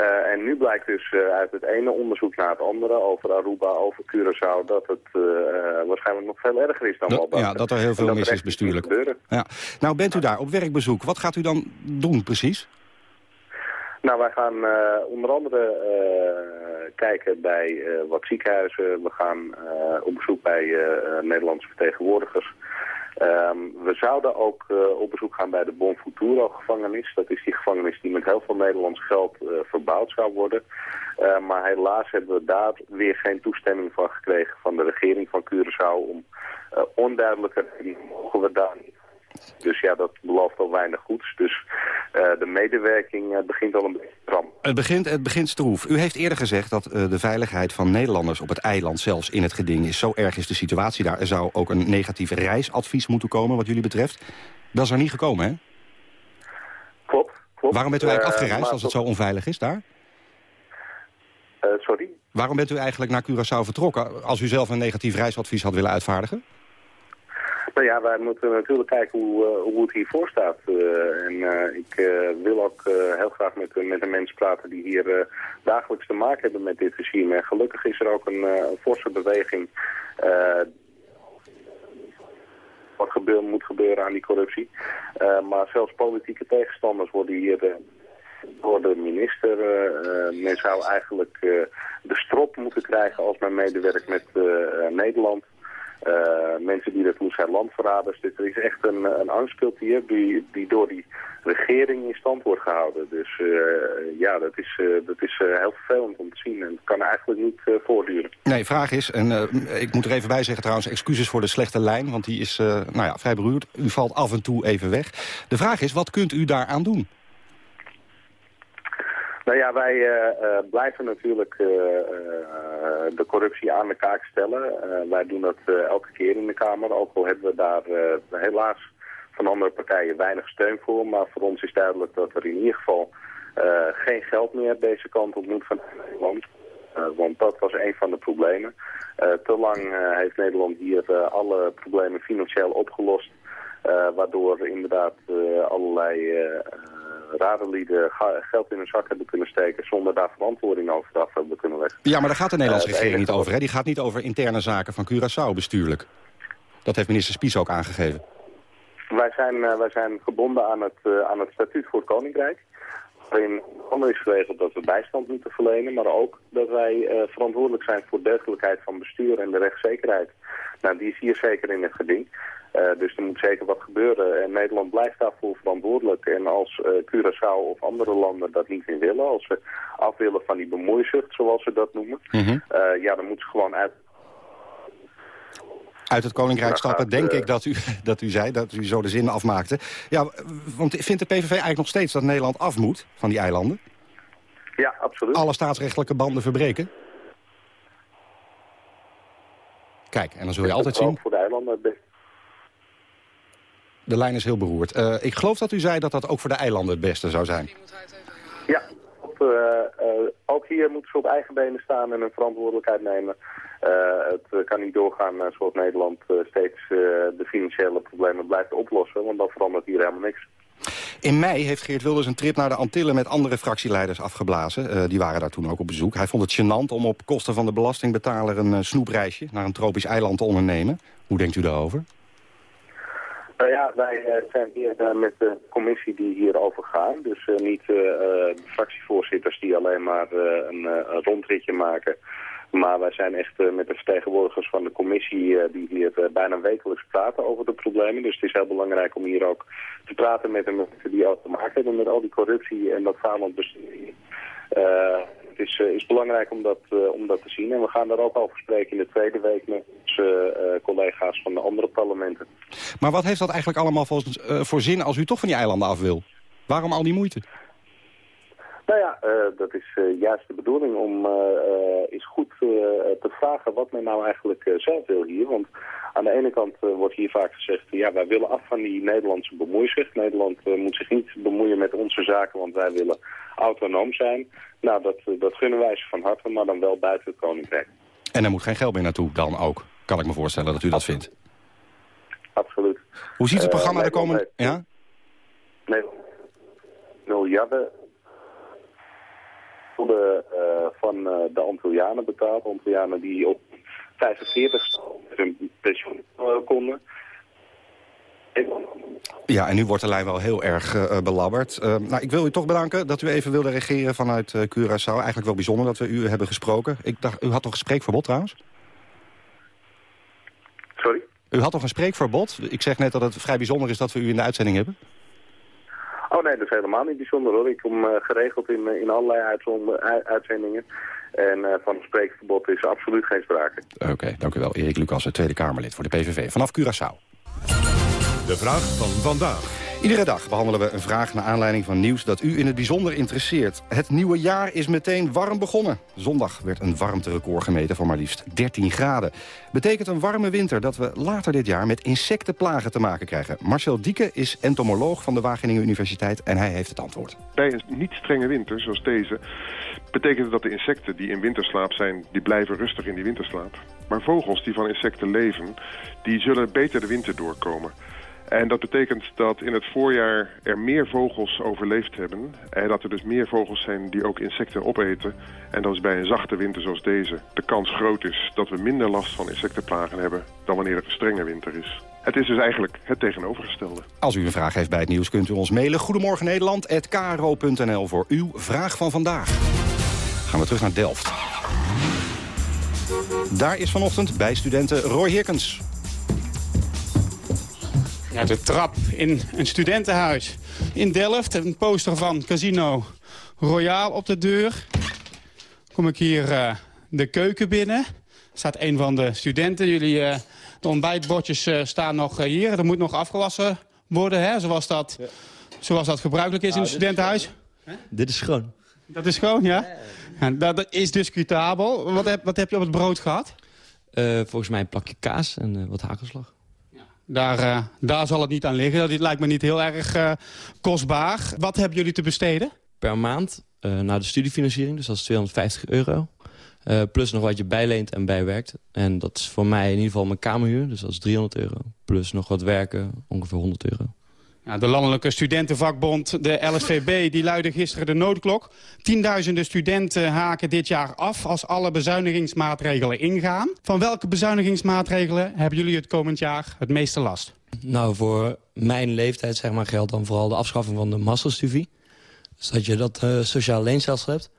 Uh, en nu blijkt dus uh, uit het ene onderzoek naar het andere over Aruba, over Curaçao, dat het uh, waarschijnlijk nog veel erger is dan dat, wat Ja, dat er heel veel mis is bestuurlijk. Ja. Nou, bent u daar op werkbezoek. Wat gaat u dan doen precies? Nou, wij gaan onder andere kijken bij wat ziekenhuizen. We gaan op bezoek bij Nederlandse vertegenwoordigers. Um, we zouden ook uh, op bezoek gaan bij de Bon Futuro gevangenis. Dat is die gevangenis die met heel veel Nederlands geld uh, verbouwd zou worden. Uh, maar helaas hebben we daar weer geen toestemming van gekregen van de regering van Curaçao om onduidelijke mogen we daar niet dus ja, dat belooft al weinig goeds. Dus uh, de medewerking uh, begint al een beetje te Het begint, het begint stroef. U heeft eerder gezegd dat uh, de veiligheid van Nederlanders op het eiland zelfs in het geding is. Zo erg is de situatie daar. Er zou ook een negatief reisadvies moeten komen wat jullie betreft. Dat is er niet gekomen, hè? Klopt, klopt. Waarom bent u eigenlijk afgereisd als het zo onveilig is daar? sorry? Waarom bent u eigenlijk naar Curaçao vertrokken als u zelf een negatief reisadvies had willen uitvaardigen? Nou ja, wij moeten natuurlijk kijken hoe, uh, hoe het hiervoor staat. Uh, en uh, ik wil ook heel graag met, met de mensen praten die hier dagelijks te maken hebben met dit regime. En gelukkig is er ook een, forse beweging wat gebeur, moet gebeuren aan die corruptie. maar zelfs politieke tegenstanders worden hier door de minister. men zou eigenlijk de strop moeten krijgen als men medewerkt met Nederland. Uh, mensen die dat doen zijn landverraders. Dit is echt een, een angstcultuur die, die door die regering in stand wordt gehouden. Dus uh, ja, dat is, uh, dat is heel vervelend om te zien. En het kan eigenlijk niet voortduren. Nee, vraag is, en ik moet er even bij zeggen trouwens... excuses voor de slechte lijn, want die is nou ja, vrij beroerd. U valt af en toe even weg. De vraag is, wat kunt u daaraan doen? Nou ja, wij uh, uh, blijven natuurlijk uh, de corruptie aan de kaak stellen. wij doen dat elke keer in de Kamer, ook al hebben we daar helaas van andere partijen weinig steun voor. Maar voor ons is duidelijk dat er in ieder geval geen geld meer deze kant op moet van Nederland. want dat was een van de problemen. te lang heeft Nederland hier alle problemen financieel opgelost. waardoor inderdaad allerlei radenlieden geld in hun zak hebben kunnen steken... zonder daar verantwoording over af hebben kunnen leggen. Ja, maar daar gaat de Nederlandse uh, regering niet over. Hè? Die gaat niet over interne zaken van Curaçao bestuurlijk. Dat heeft minister Spies ook aangegeven. Wij zijn, uh, wij zijn gebonden aan het, uh, aan het statuut voor het Koninkrijk. Waarin onder is geregeld dat we bijstand moeten verlenen... maar ook dat wij verantwoordelijk zijn voor de deugdelijkheid van bestuur en de rechtszekerheid. Nou, die is hier zeker in het geding. Uh, dus er moet zeker wat gebeuren. En Nederland blijft daarvoor verantwoordelijk. En als uh, Curaçao of andere landen dat niet meer willen, als ze af willen van die bemoeizucht, zoals ze dat noemen, mm -hmm. uh, ja, dan moeten ze gewoon uit uit het Koninkrijk stappen, denk ik dat u, dat u zei, dat u zo de zin afmaakte. Ja, want vindt de PVV eigenlijk nog steeds dat Nederland af moet van die eilanden? Ja, absoluut. Alle staatsrechtelijke banden verbreken? Kijk, en dan zul je altijd zien... voor de eilanden. De lijn is heel beroerd. Uh, ik geloof dat u zei dat dat ook voor de eilanden het beste zou zijn. Ja, op, uh, uh, ook hier moeten ze op eigen benen staan en hun verantwoordelijkheid nemen. het kan niet doorgaan zoals Nederland steeds de financiële problemen blijft oplossen, want dat verandert hier helemaal niks. In mei heeft Geert Wilders een trip naar de Antillen met andere fractieleiders afgeblazen. die waren daar toen ook op bezoek. Hij vond het gênant om op kosten van de belastingbetaler een snoepreisje naar een tropisch eiland te ondernemen. Hoe denkt u daarover? Nou ja, wij uh, zijn hier met de commissie die hierover gaan. Dus uh, niet de fractievoorzitters die alleen maar een, een, rondritje maken. Maar wij zijn echt met de vertegenwoordigers van de commissie die hier bijna wekelijks praten over de problemen. Dus het is heel belangrijk om hier ook te praten met de mensen die ook te maken hebben met al die corruptie en dat falend bestuur het is, uh, is belangrijk om dat, uh, om dat te zien. En we gaan daar ook over spreken in de tweede week met collega's van de andere parlementen. Maar wat heeft dat eigenlijk allemaal voor zin als u toch van die eilanden af wil? Waarom al die moeite? Nou ja, dat is juist de bedoeling om is goed te vragen wat men nou eigenlijk zelf wil hier. Want aan de ene kant wordt hier vaak gezegd, ja wij willen af van die Nederlandse bemoeizucht. Nederland moet zich niet bemoeien met onze zaken, want wij willen autonoom zijn. Nou, dat, dat gunnen wij ze van harte, maar dan wel buiten het Koninkrijk. En er moet geen geld meer naartoe dan ook, kan ik me voorstellen dat u dat vindt. Absoluut. Hoe ziet het programma er komende... Ja? Nee, miljarden de, van de Antillianen betaald. Antillianen die op 45 hun pensioen konden. Ja, en nu wordt de lijn wel heel erg uh, belabberd. Uh, nou, ik wil u toch bedanken dat u even wilde reageren vanuit uh, Curaçao. Eigenlijk wel bijzonder dat we u hebben gesproken. Ik dacht, u had toch een spreekverbod trouwens? Sorry? U had toch een spreekverbod? Ik zeg net dat het vrij bijzonder is dat we u in de uitzending hebben. Oh nee, dat is helemaal niet bijzonder hoor. Ik kom geregeld in, in allerlei uitzendingen. En van een spreekverbod is absoluut geen sprake. Oké, dank u wel. Erik Lucas, Tweede Kamerlid voor de PVV. Vanaf Curaçao. De vraag van vandaag. Iedere dag behandelen we een vraag naar aanleiding van nieuws dat u in het bijzonder interesseert. Het nieuwe jaar is meteen warm begonnen. Zondag werd een warmterecord gemeten van maar liefst 13 graden. Betekent een warme winter dat we later dit jaar met insectenplagen te maken krijgen? Marcel Dieke is entomoloog van de Wageningen Universiteit en hij heeft het antwoord. Bij een niet strenge winter zoals deze betekent het dat de insecten die in winterslaap zijn, die blijven rustig in die winterslaap. Maar vogels die van insecten leven, die zullen beter de winter doorkomen. En dat betekent dat in het voorjaar er meer vogels overleefd hebben. En dat er dus meer vogels zijn die ook insecten opeten. En dat is bij een zachte winter zoals deze de kans groot is dat we minder last van insectenplagen hebben dan wanneer het een strenge winter is. Het is dus eigenlijk het tegenovergestelde. Als u een vraag heeft bij het nieuws kunt u ons mailen. Goedemorgen Nederland@kro.nl voor uw vraag van vandaag. Gaan we terug naar Delft. Daar is vanochtend bij studenten Roy Hirkens. Ja, de trap in een studentenhuis in Delft. Een poster van Casino Royal op de deur. Kom ik hier uh, de keuken binnen. Er staat een van de studenten. Jullie, uh, de ontbijtbordjes uh, staan nog hier. Er moet nog afgewassen worden, hè? Zoals, dat, ja. zoals dat gebruikelijk is nou, in een studentenhuis. Dit is, dit is schoon. Dat is schoon, ja? ja dat is discutabel. Wat heb, wat heb je op het brood gehad? volgens mij een plakje kaas en wat hagelslag. Daar, uh, daar zal het niet aan liggen. Dat lijkt me niet heel erg uh, kostbaar. Wat hebben jullie te besteden? Per maand uh, naar de studiefinanciering, dus dat is 250 euro. plus nog wat je bijleent en bijwerkt. En dat is voor mij in ieder geval mijn kamerhuur, dus dat is 300 euro. Plus nog wat werken, ongeveer 100 euro. Ja, de Landelijke Studentenvakbond, de LSVB, die luidde gisteren de noodklok. Tienduizenden studenten haken dit jaar af als alle bezuinigingsmaatregelen ingaan. Van welke bezuinigingsmaatregelen hebben jullie het komend jaar het meeste last? Nou, voor mijn leeftijd zeg maar, geldt dan vooral de afschaffing van de masterstudie. Dus dat je dat uh, sociaal leenstelsel hebt.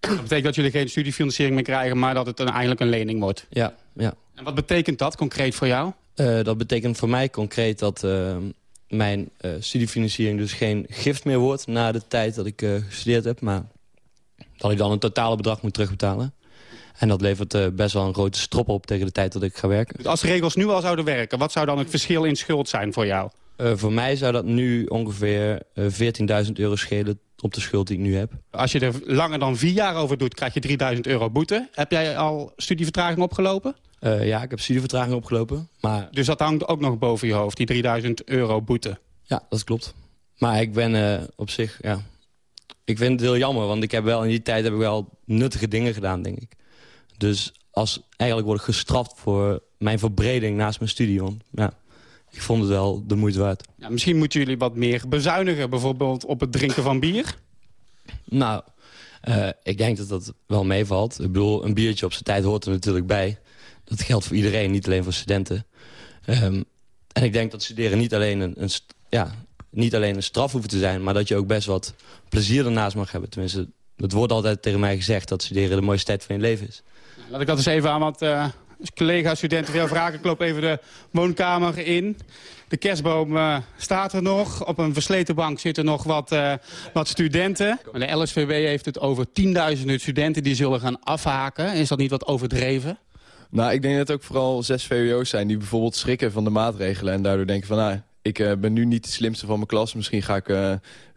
Dat betekent dat jullie geen studiefinanciering meer krijgen, maar dat het dan eindelijk een lening wordt? Ja, ja. En wat betekent dat concreet voor jou? Uh, dat betekent voor mij concreet dat... Uh, mijn uh, studiefinanciering dus geen gift meer wordt... na de tijd dat ik uh, gestudeerd heb. Maar dat ik dan een totale bedrag moet terugbetalen. En dat levert uh, best wel een grote strop op tegen de tijd dat ik ga werken. Als de regels nu al zouden werken, wat zou dan het verschil in schuld zijn voor jou? voor mij zou dat nu ongeveer 14.000 euro schelen op de schuld die ik nu heb. Als je er langer dan vier jaar over doet, krijg je 3.000 euro boete. Heb jij al studievertraging opgelopen? Uh, ja, ik heb studievertraging opgelopen. Maar... Dus dat hangt ook nog boven je hoofd, die 3000 euro boete? Ja, dat klopt. Maar ik ben uh, op zich, ja... Ik vind het heel jammer, want ik heb wel in die tijd heb ik wel nuttige dingen gedaan, denk ik. Dus als eigenlijk word ik gestraft voor mijn verbreding naast mijn studie. Want ja, ik vond het wel de moeite waard. Ja, misschien moeten jullie wat meer bezuinigen, bijvoorbeeld op het drinken van bier? Nou, uh, ik denk dat dat wel meevalt. Ik bedoel, een biertje op zijn tijd hoort er natuurlijk bij. Dat geldt voor iedereen, niet alleen voor studenten. Um, en ik denk dat studeren niet alleen een, een, ja, niet alleen een straf hoeft te zijn... maar dat je ook best wat plezier ernaast mag hebben. Tenminste, het wordt altijd tegen mij gezegd... dat studeren de mooiste tijd van je leven is. Laat ik dat eens even aan wat uh, collega-studenten voor jou vragen. Ik loop even de woonkamer in. De kerstboom uh, staat er nog. Op een versleten bank zitten nog wat, uh, wat studenten. De LSVB heeft het over tienduizenden studenten die zullen gaan afhaken. Is dat niet wat overdreven? Nou, ik denk dat het ook vooral zes VWO's zijn die bijvoorbeeld schrikken van de maatregelen... en daardoor denken van, nou, ik uh, ben nu niet de slimste van mijn klas. Misschien ga ik uh,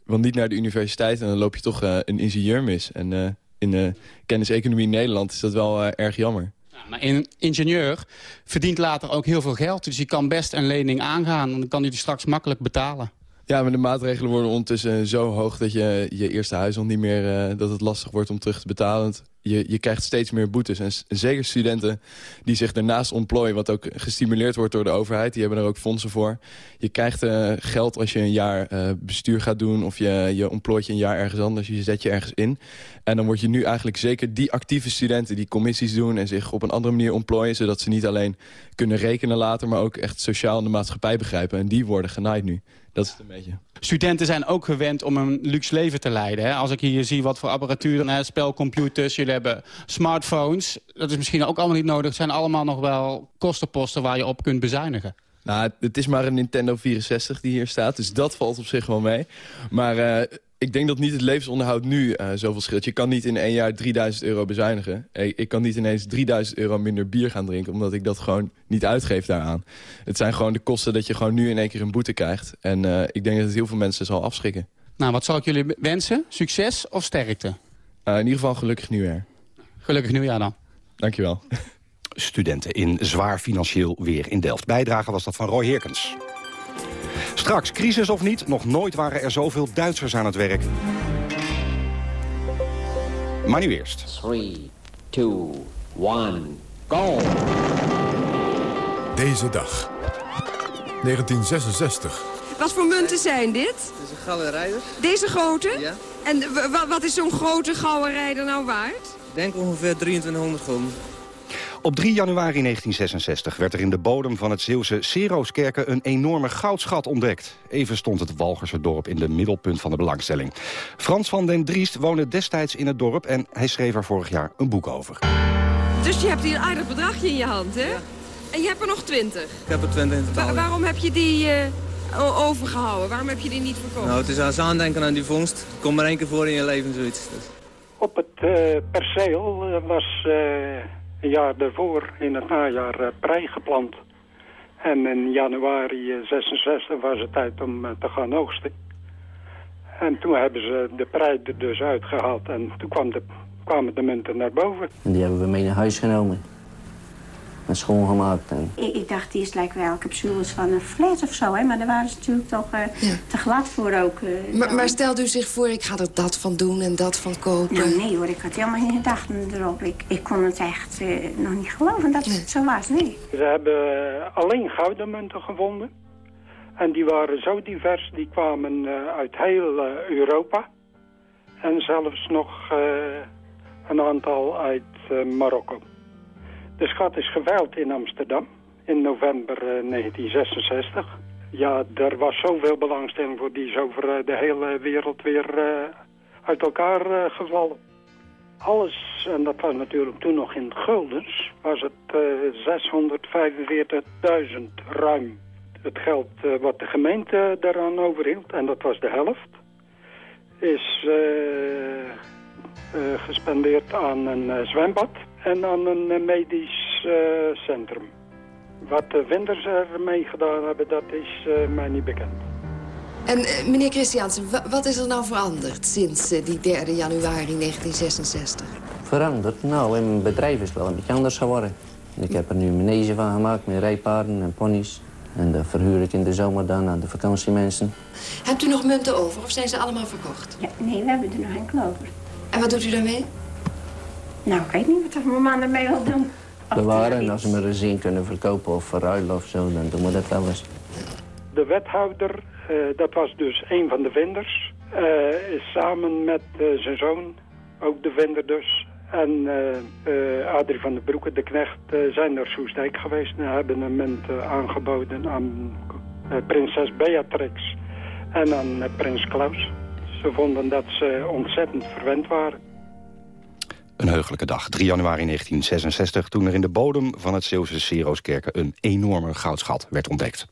wel niet naar de universiteit en dan loop je toch uh, een ingenieur mis. En in kenniseconomie in Nederland is dat wel erg jammer. Ja, maar een ingenieur verdient later ook heel veel geld. Dus die kan best een lening aangaan. En dan kan hij die straks makkelijk betalen. Ja, maar de maatregelen worden ondertussen zo hoog... dat je je eerste huis al niet meer... dat het lastig wordt om terug te betalen. je, je krijgt steeds meer boetes. En zeker studenten die zich daarnaast ontplooien... wat ook gestimuleerd wordt door de overheid. Die hebben er ook fondsen voor. Je krijgt uh, geld als je een jaar uh, bestuur gaat doen... of je, je ontplooit je een jaar ergens anders. Je zet je ergens in. En dan word je nu eigenlijk zeker die actieve studenten... die commissies doen en zich op een andere manier ontplooien... zodat ze niet alleen kunnen rekenen later... maar ook echt sociaal in de maatschappij begrijpen. En die worden genaaid nu. Dat is het een beetje. Studenten zijn ook gewend om een luxe leven te leiden. Hè? Als ik hier zie wat voor apparatuur, hè, spelcomputers, jullie hebben smartphones. Dat is misschien ook allemaal niet nodig. Het zijn allemaal nog wel kostenposten waar je op kunt bezuinigen. Nou, het is maar een Nintendo 64 die hier staat, dus dat valt op zich wel mee. Maar uh, ik denk dat niet het levensonderhoud nu uh, zoveel scheelt. Je kan niet in één jaar 3000 euro bezuinigen. Ik kan niet ineens 3000 euro minder bier gaan drinken... omdat ik dat gewoon niet uitgeef daaraan. Het zijn gewoon de kosten dat je gewoon nu in één keer een boete krijgt. En uh, ik denk dat het heel veel mensen zal afschrikken. Nou, wat zou ik jullie wensen? Succes of sterkte? Uh, in ieder geval gelukkig nieuwjaar. Gelukkig nieuwjaar dan. Dankjewel. Studenten in zwaar financieel weer in Delft. Bijdrage was dat van Roy Heerkens. Straks, crisis of niet, nog nooit waren er zoveel Duitsers aan het werk. Maar nu eerst. 3, 2, 1, go! Deze dag. 1966. Wat voor munten zijn dit? Dit is een gouden rijder. Deze grote? Ja. En wat is zo'n grote gouden rijder nou waard? Ik denk ongeveer 2300 gulden. Op 3 januari 1966 werd er in de bodem van het Zeeuwse Serooskerken een enorme goudschat ontdekt. Even stond het Walgerse dorp in de middelpunt van de belangstelling. Frans van den Driest woonde destijds in het dorp en hij schreef er vorig jaar een boek over. Dus je hebt hier een aardig bedragje in je hand, hè? Ja. En je hebt er nog 20? Ik heb er 20 in totaal. Wa waarom heb je die uh, overgehouden? Waarom heb je die niet verkocht? Nou, het is als aandenken aan die vondst. Kom maar één keer voor in je leven zoiets. Dus. Op het uh, perceel was... Uh een jaar daarvoor in het najaar uh, prei geplant. En in januari 66 was het tijd om uh, te gaan oogsten. En toen hebben ze de prei er dus uitgehaald en toen de, kwamen de munten naar boven. En die hebben we mee naar huis genomen. En schoongemaakt. En... Ik, ik dacht eerst lijkt wel capsules van een fles of zo, hè? maar daar waren ze natuurlijk toch uh, ja. te glad voor ook. Uh, maar, maar stelt u zich voor, ik ga er dat van doen en dat van kopen? Nou, nee hoor, ik had helemaal geen gedachten erop. Ik, ik kon het echt uh, nog niet geloven dat het zo was, nee. Ze hebben alleen gouden munten gevonden. En die waren zo divers, die kwamen uit heel Europa. En zelfs nog een aantal uit Marokko. De schat is geveild in Amsterdam in november uh, 1966. Ja, er was zoveel belangstelling voor die is over uh, de hele wereld weer uh, uit elkaar gevallen. Alles, en dat was natuurlijk toen nog in guldens, was het 645.000 ruim. Het geld wat de gemeente daaraan overhield, en dat was de helft, is gespendeerd aan een zwembad en aan een medisch uh, centrum. Wat de vendors ermee gedaan hebben, dat is uh, mij niet bekend. En uh, meneer Christiansen, wat is er nou veranderd sinds die 3 januari 1966? Veranderd? Nou, in mijn bedrijf is het wel een beetje anders geworden. Ik heb er nu een manege van gemaakt met rijpaarden en ponies. En dat verhuur ik in de zomer dan aan de vakantiemensen. Hebt u nog munten over of zijn ze allemaal verkocht? Ja, nee, we hebben er nog enkele over. En wat doet u daarmee? Nou, ik weet niet wat mijn man ermee wil doen. Bewaren en als we er eens kunnen verkopen of verruilen of zo, dan doen we dat wel eens. De wethouder, uh, dat was dus een van de vendors, uh, is samen met uh, zijn zoon, ook de vender dus, en Adrie van den Broeke, de knecht, zijn naar Soestdijk geweest en hebben een munt aangeboden aan prinses Beatrix en aan prins Klaus. Ze vonden dat ze ontzettend verwend waren. Een heugelijke dag, 3 januari 1966... toen er in de bodem van het Zeeuwse Serooskerken... een enorme goudschat werd ontdekt.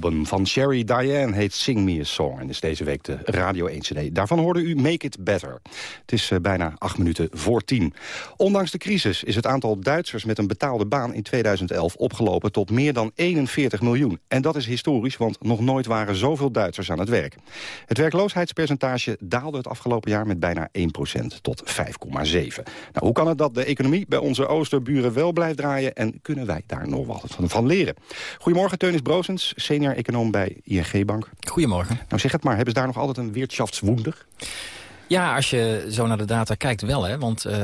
Debuutalbum van Sherry Diane heet Sing Me a Song... en is deze week de Radio 1 CD. Daarvan hoorde u Make It Better. Het is uh, bijna acht minuten voor tien. Ondanks de crisis is het aantal Duitsers met een betaalde baan in 2011 opgelopen tot meer dan 41 miljoen. En dat is historisch, want nog nooit waren zoveel Duitsers aan het werk. Het werkloosheidspercentage daalde het afgelopen jaar met bijna 1% tot 5,7. Nou, hoe kan het dat de economie bij onze oosterburen wel blijft draaien... en kunnen wij daar nog wat van leren? Goedemorgen, Teunis Broosens, senior econoom bij ING Bank. Goedemorgen. Nou zeg het maar, hebben ze daar nog altijd een Wirtschaftswunder? Ja, als je zo naar de data kijkt wel. Hè, want uh,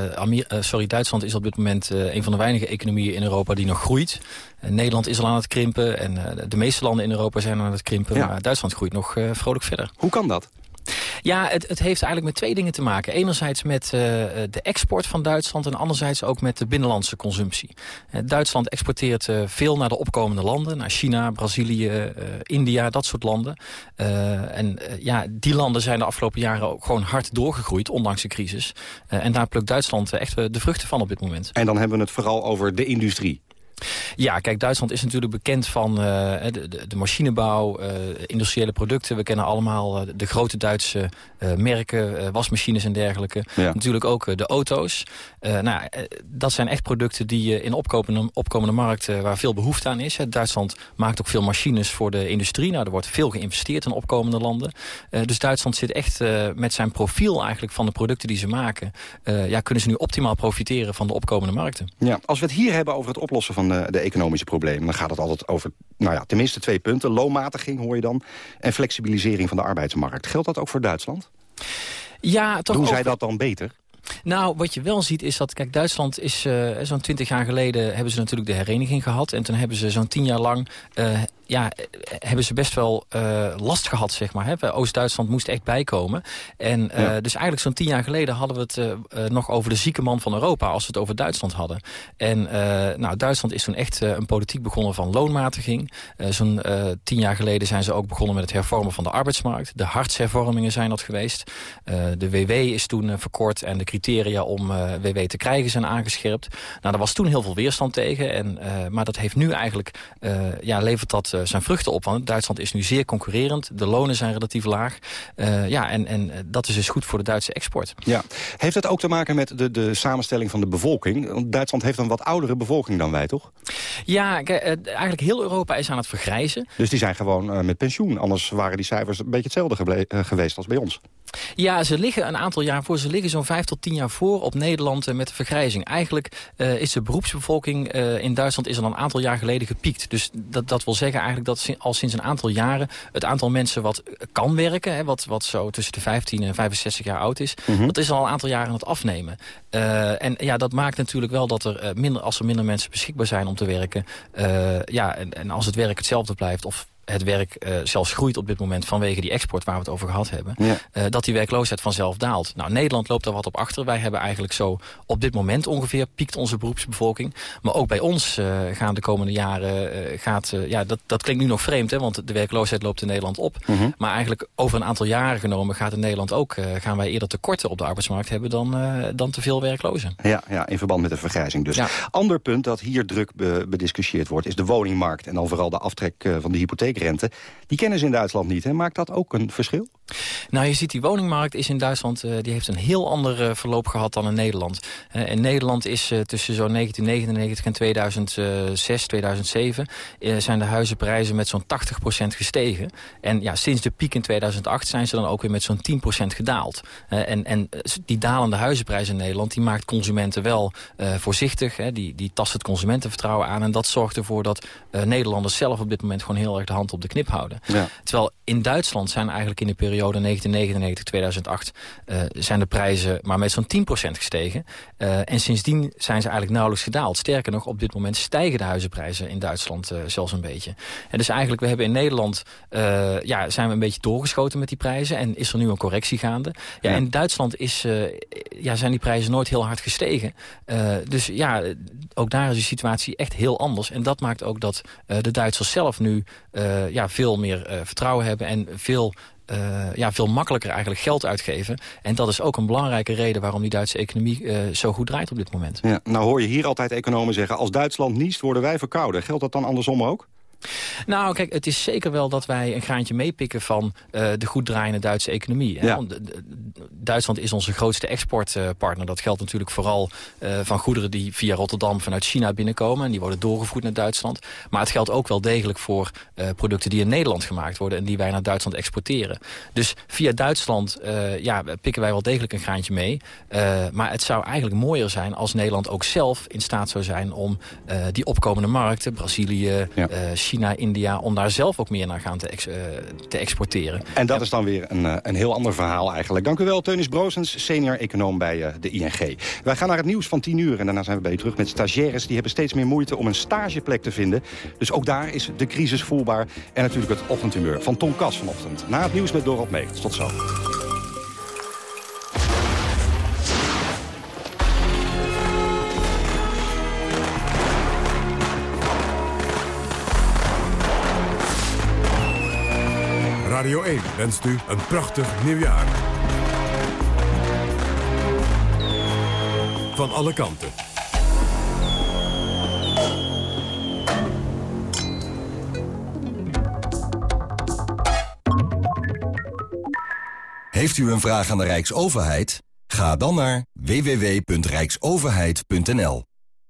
sorry, Duitsland is op dit moment uh, een van de weinige economieën in Europa die nog groeit. Nederland is al aan het krimpen en de meeste landen in Europa zijn aan het krimpen. Ja. Maar Duitsland groeit nog vrolijk verder. Hoe kan dat? Ja, het, het, heeft eigenlijk met twee dingen te maken. Enerzijds met uh, de export van Duitsland en anderzijds ook met de binnenlandse consumptie. Uh, Duitsland exporteert veel naar de opkomende landen, naar China, Brazilië, India, dat soort landen. en ja, die landen zijn de afgelopen jaren ook gewoon hard doorgegroeid, ondanks de crisis. en daar plukt Duitsland echt de vruchten van op dit moment. En dan hebben we het vooral over de industrie. Ja, kijk, Duitsland is natuurlijk bekend van uh, de, de, machinebouw, uh, industriële producten. We kennen allemaal uh, de grote Duitse merken, wasmachines en dergelijke. Ja. Natuurlijk ook de auto's. nou, dat zijn echt producten die in opkomende, opkomende markten waar veel behoefte aan is. Duitsland maakt ook veel machines voor de industrie. Nou, er wordt veel geïnvesteerd in opkomende landen. dus Duitsland zit echt met zijn profiel eigenlijk van de producten die ze maken. ja, kunnen ze nu optimaal profiteren van de opkomende markten. Ja, als we het hier hebben over het oplossen van de, de economische problemen. Dan gaat het altijd over, nou ja, tenminste twee punten. Loonmatiging hoor je dan. En flexibilisering van de arbeidsmarkt. Geldt dat ook voor Duitsland? Ja, toch Doen zij dat dan beter? Nou, wat je wel ziet is dat, kijk, Duitsland is uh, zo'n twintig jaar geleden hebben ze natuurlijk de hereniging gehad. En toen hebben ze zo'n tien jaar lang uh, ja, hebben ze best wel uh, last gehad, zeg maar. Oost-Duitsland moest echt bijkomen. En uh, ja. dus eigenlijk zo'n tien jaar geleden hadden we het uh, nog over de zieke man van Europa... als we het over Duitsland hadden. En nou, Duitsland is toen echt een politiek begonnen van loonmatiging. zo'n tien jaar geleden zijn ze ook begonnen met het hervormen van de arbeidsmarkt. De hartshervormingen zijn dat geweest. de WW is toen verkort en de criteria om WW te krijgen zijn aangescherpt. Nou, daar was toen heel veel weerstand tegen. En, maar dat heeft nu eigenlijk, ja, levert dat zijn vruchten op. Want Duitsland is nu zeer concurrerend. De lonen zijn relatief laag. Uh, ja, en, en dat is dus goed voor de Duitse export. Ja. Heeft het ook te maken met de, de samenstelling van de bevolking? Want Duitsland heeft een wat oudere bevolking dan wij, toch? Ja, eigenlijk heel Europa is aan het vergrijzen. Dus die zijn gewoon met pensioen. Anders waren die cijfers een beetje hetzelfde geweest als bij ons. Ja, ze liggen een aantal jaar voor. Ze liggen zo'n vijf tot tien jaar voor op Nederland uh, met de vergrijzing. Eigenlijk uh, is de beroepsbevolking uh, in Duitsland is al een aantal jaar geleden gepiekt. Dus dat, dat wil zeggen eigenlijk dat al sinds een aantal jaren... het aantal mensen wat kan werken, hè, wat, wat zo tussen de 15 en 65 jaar oud is... Mm -hmm. dat is al een aantal jaren aan het afnemen. en ja, dat maakt natuurlijk wel dat er minder, als er minder mensen beschikbaar zijn om te werken... ja, en, en als het werk hetzelfde blijft of het werk uh, zelfs groeit op dit moment vanwege die export waar we het over gehad hebben. Ja. Uh, dat die werkloosheid vanzelf daalt. Nou, Nederland loopt daar wat op achter. Wij hebben eigenlijk zo op dit moment ongeveer piekt onze beroepsbevolking. Maar ook bij ons uh, gaan de komende jaren, gaat, ja, dat, dat klinkt nu nog vreemd, hè, want de werkloosheid loopt in Nederland op. -huh. Maar eigenlijk over een aantal jaren genomen gaat in Nederland ook, gaan wij eerder tekorten op de arbeidsmarkt hebben dan, dan te veel werklozen. Ja, ja, in verband met de vergrijzing dus. Ja. Ander punt dat hier druk be bediscussieerd wordt is de woningmarkt en dan vooral de aftrek van de hypotheek Die kennen ze in Duitsland niet. Hè? Maakt dat ook een verschil? Nou, je ziet die woningmarkt is in Duitsland, uh, die heeft een heel ander uh, verloop gehad dan in Nederland. Uh, in Nederland is tussen zo'n 1999 en 2006, 2007 zijn de huizenprijzen met zo'n 80% gestegen. En ja, sinds de piek in 2008 zijn ze dan ook weer met zo'n 10% gedaald. en, en die dalende huizenprijzen in Nederland, die maakt consumenten wel voorzichtig. Hè? Die, die tast het consumentenvertrouwen aan. En dat zorgt ervoor dat Nederlanders zelf op dit moment gewoon heel erg de hand op de knip houden. Ja. Terwijl in Duitsland zijn eigenlijk in de periode 1999-2008... Uh, zijn de prijzen maar met zo'n 10% gestegen. Uh, en sindsdien zijn ze eigenlijk nauwelijks gedaald. Sterker nog, op dit moment stijgen de huizenprijzen in Duitsland uh, zelfs een beetje. En dus eigenlijk, we hebben in Nederland... ja, zijn we een beetje doorgeschoten met die prijzen... en is er nu een correctie gaande. Ja, ja. In Duitsland is, ja, zijn die prijzen nooit heel hard gestegen. dus ja, ook daar is de situatie echt heel anders. En dat maakt ook dat de Duitsers zelf nu ja, veel meer vertrouwen hebben en veel, uh, ja, veel makkelijker eigenlijk geld uitgeven. En dat is ook een belangrijke reden waarom die Duitse economie zo goed draait op dit moment. Ja, nou hoor je hier altijd economen zeggen, als Duitsland niest worden wij verkouden. Geldt dat dan andersom ook? Nou, kijk, het is zeker wel dat wij een graantje meepikken van uh, de goed draaiende Duitse economie. Ja. Duitsland is onze grootste exportpartner. Dat geldt natuurlijk vooral uh, van goederen die via Rotterdam vanuit China binnenkomen. En die worden doorgevoerd naar Duitsland. Maar het geldt ook wel degelijk voor uh, producten die in Nederland gemaakt worden... en die wij naar Duitsland exporteren. Dus via Duitsland ja, pikken wij wel degelijk een graantje mee. maar het zou eigenlijk mooier zijn als Nederland ook zelf in staat zou zijn... om die opkomende markten, Brazilië, ja. China, India... om daar zelf ook meer naar gaan te, te exporteren. En dat is dan weer een, uh, een heel ander verhaal eigenlijk. Dank u wel, Teunis Broosens, senior econoom bij uh, de ING. Wij gaan naar het nieuws van 10 uur en daarna zijn we bij u terug met stagiaires. Die hebben steeds meer moeite om een stageplek te vinden. Dus ook daar is de crisis voelbaar. En natuurlijk het ochtendhumeur van Tom Kas vanochtend. Na het nieuws met Dorot Meegels. Tot zo. Radio 1 wenst u een prachtig nieuwjaar. Van alle kanten. Heeft u een vraag aan de Rijksoverheid? Ga dan naar www.rijksoverheid.nl.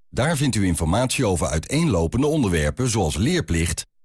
Daar vindt u informatie over uiteenlopende onderwerpen zoals leerplicht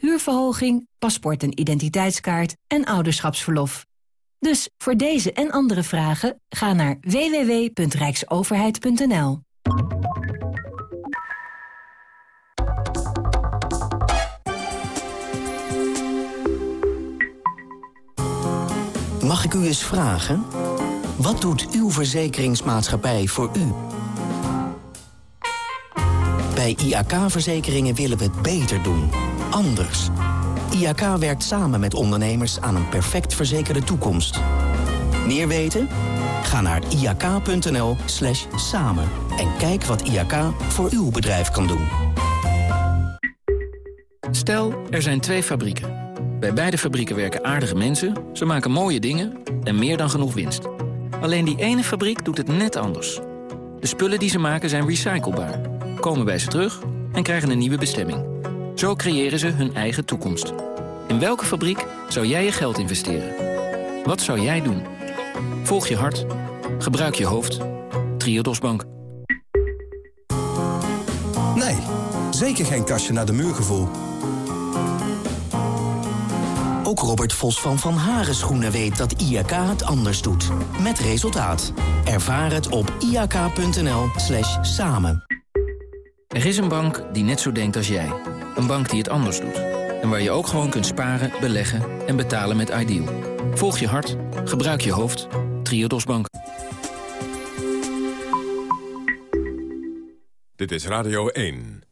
huurverhoging, paspoort en identiteitskaart en ouderschapsverlof. Dus voor deze en andere vragen ga naar www.rijksoverheid.nl. Mag ik u eens vragen? Wat doet uw verzekeringsmaatschappij voor u? Bij IAK-verzekeringen willen we het beter doen anders. IAK werkt samen met ondernemers aan een perfect verzekerde toekomst. Meer weten? Ga naar iak.nl slash samen en kijk wat IAK voor uw bedrijf kan doen. Stel, er zijn twee fabrieken. Bij beide fabrieken werken aardige mensen, ze maken mooie dingen en meer dan genoeg winst. Alleen die ene fabriek doet het net anders. De spullen die ze maken zijn recyclebaar, komen bij ze terug en krijgen een nieuwe bestemming. Zo creëren ze hun eigen toekomst. In welke fabriek zou jij je geld investeren? Wat zou jij doen? Volg je hart. Gebruik je hoofd. Triodos Bank. Nee, zeker geen kastje naar de muurgevoel. Ook Robert Vos van Van Haren Schoenen weet dat IAK het anders doet. Met resultaat. Ervaar het op iak.nl slash samen. Er is een bank die net zo denkt als jij. Een bank die het anders doet. En waar je ook gewoon kunt sparen, beleggen en betalen met Ideal. Volg je hart, gebruik je hoofd. Triodos Bank. Dit is Radio 1.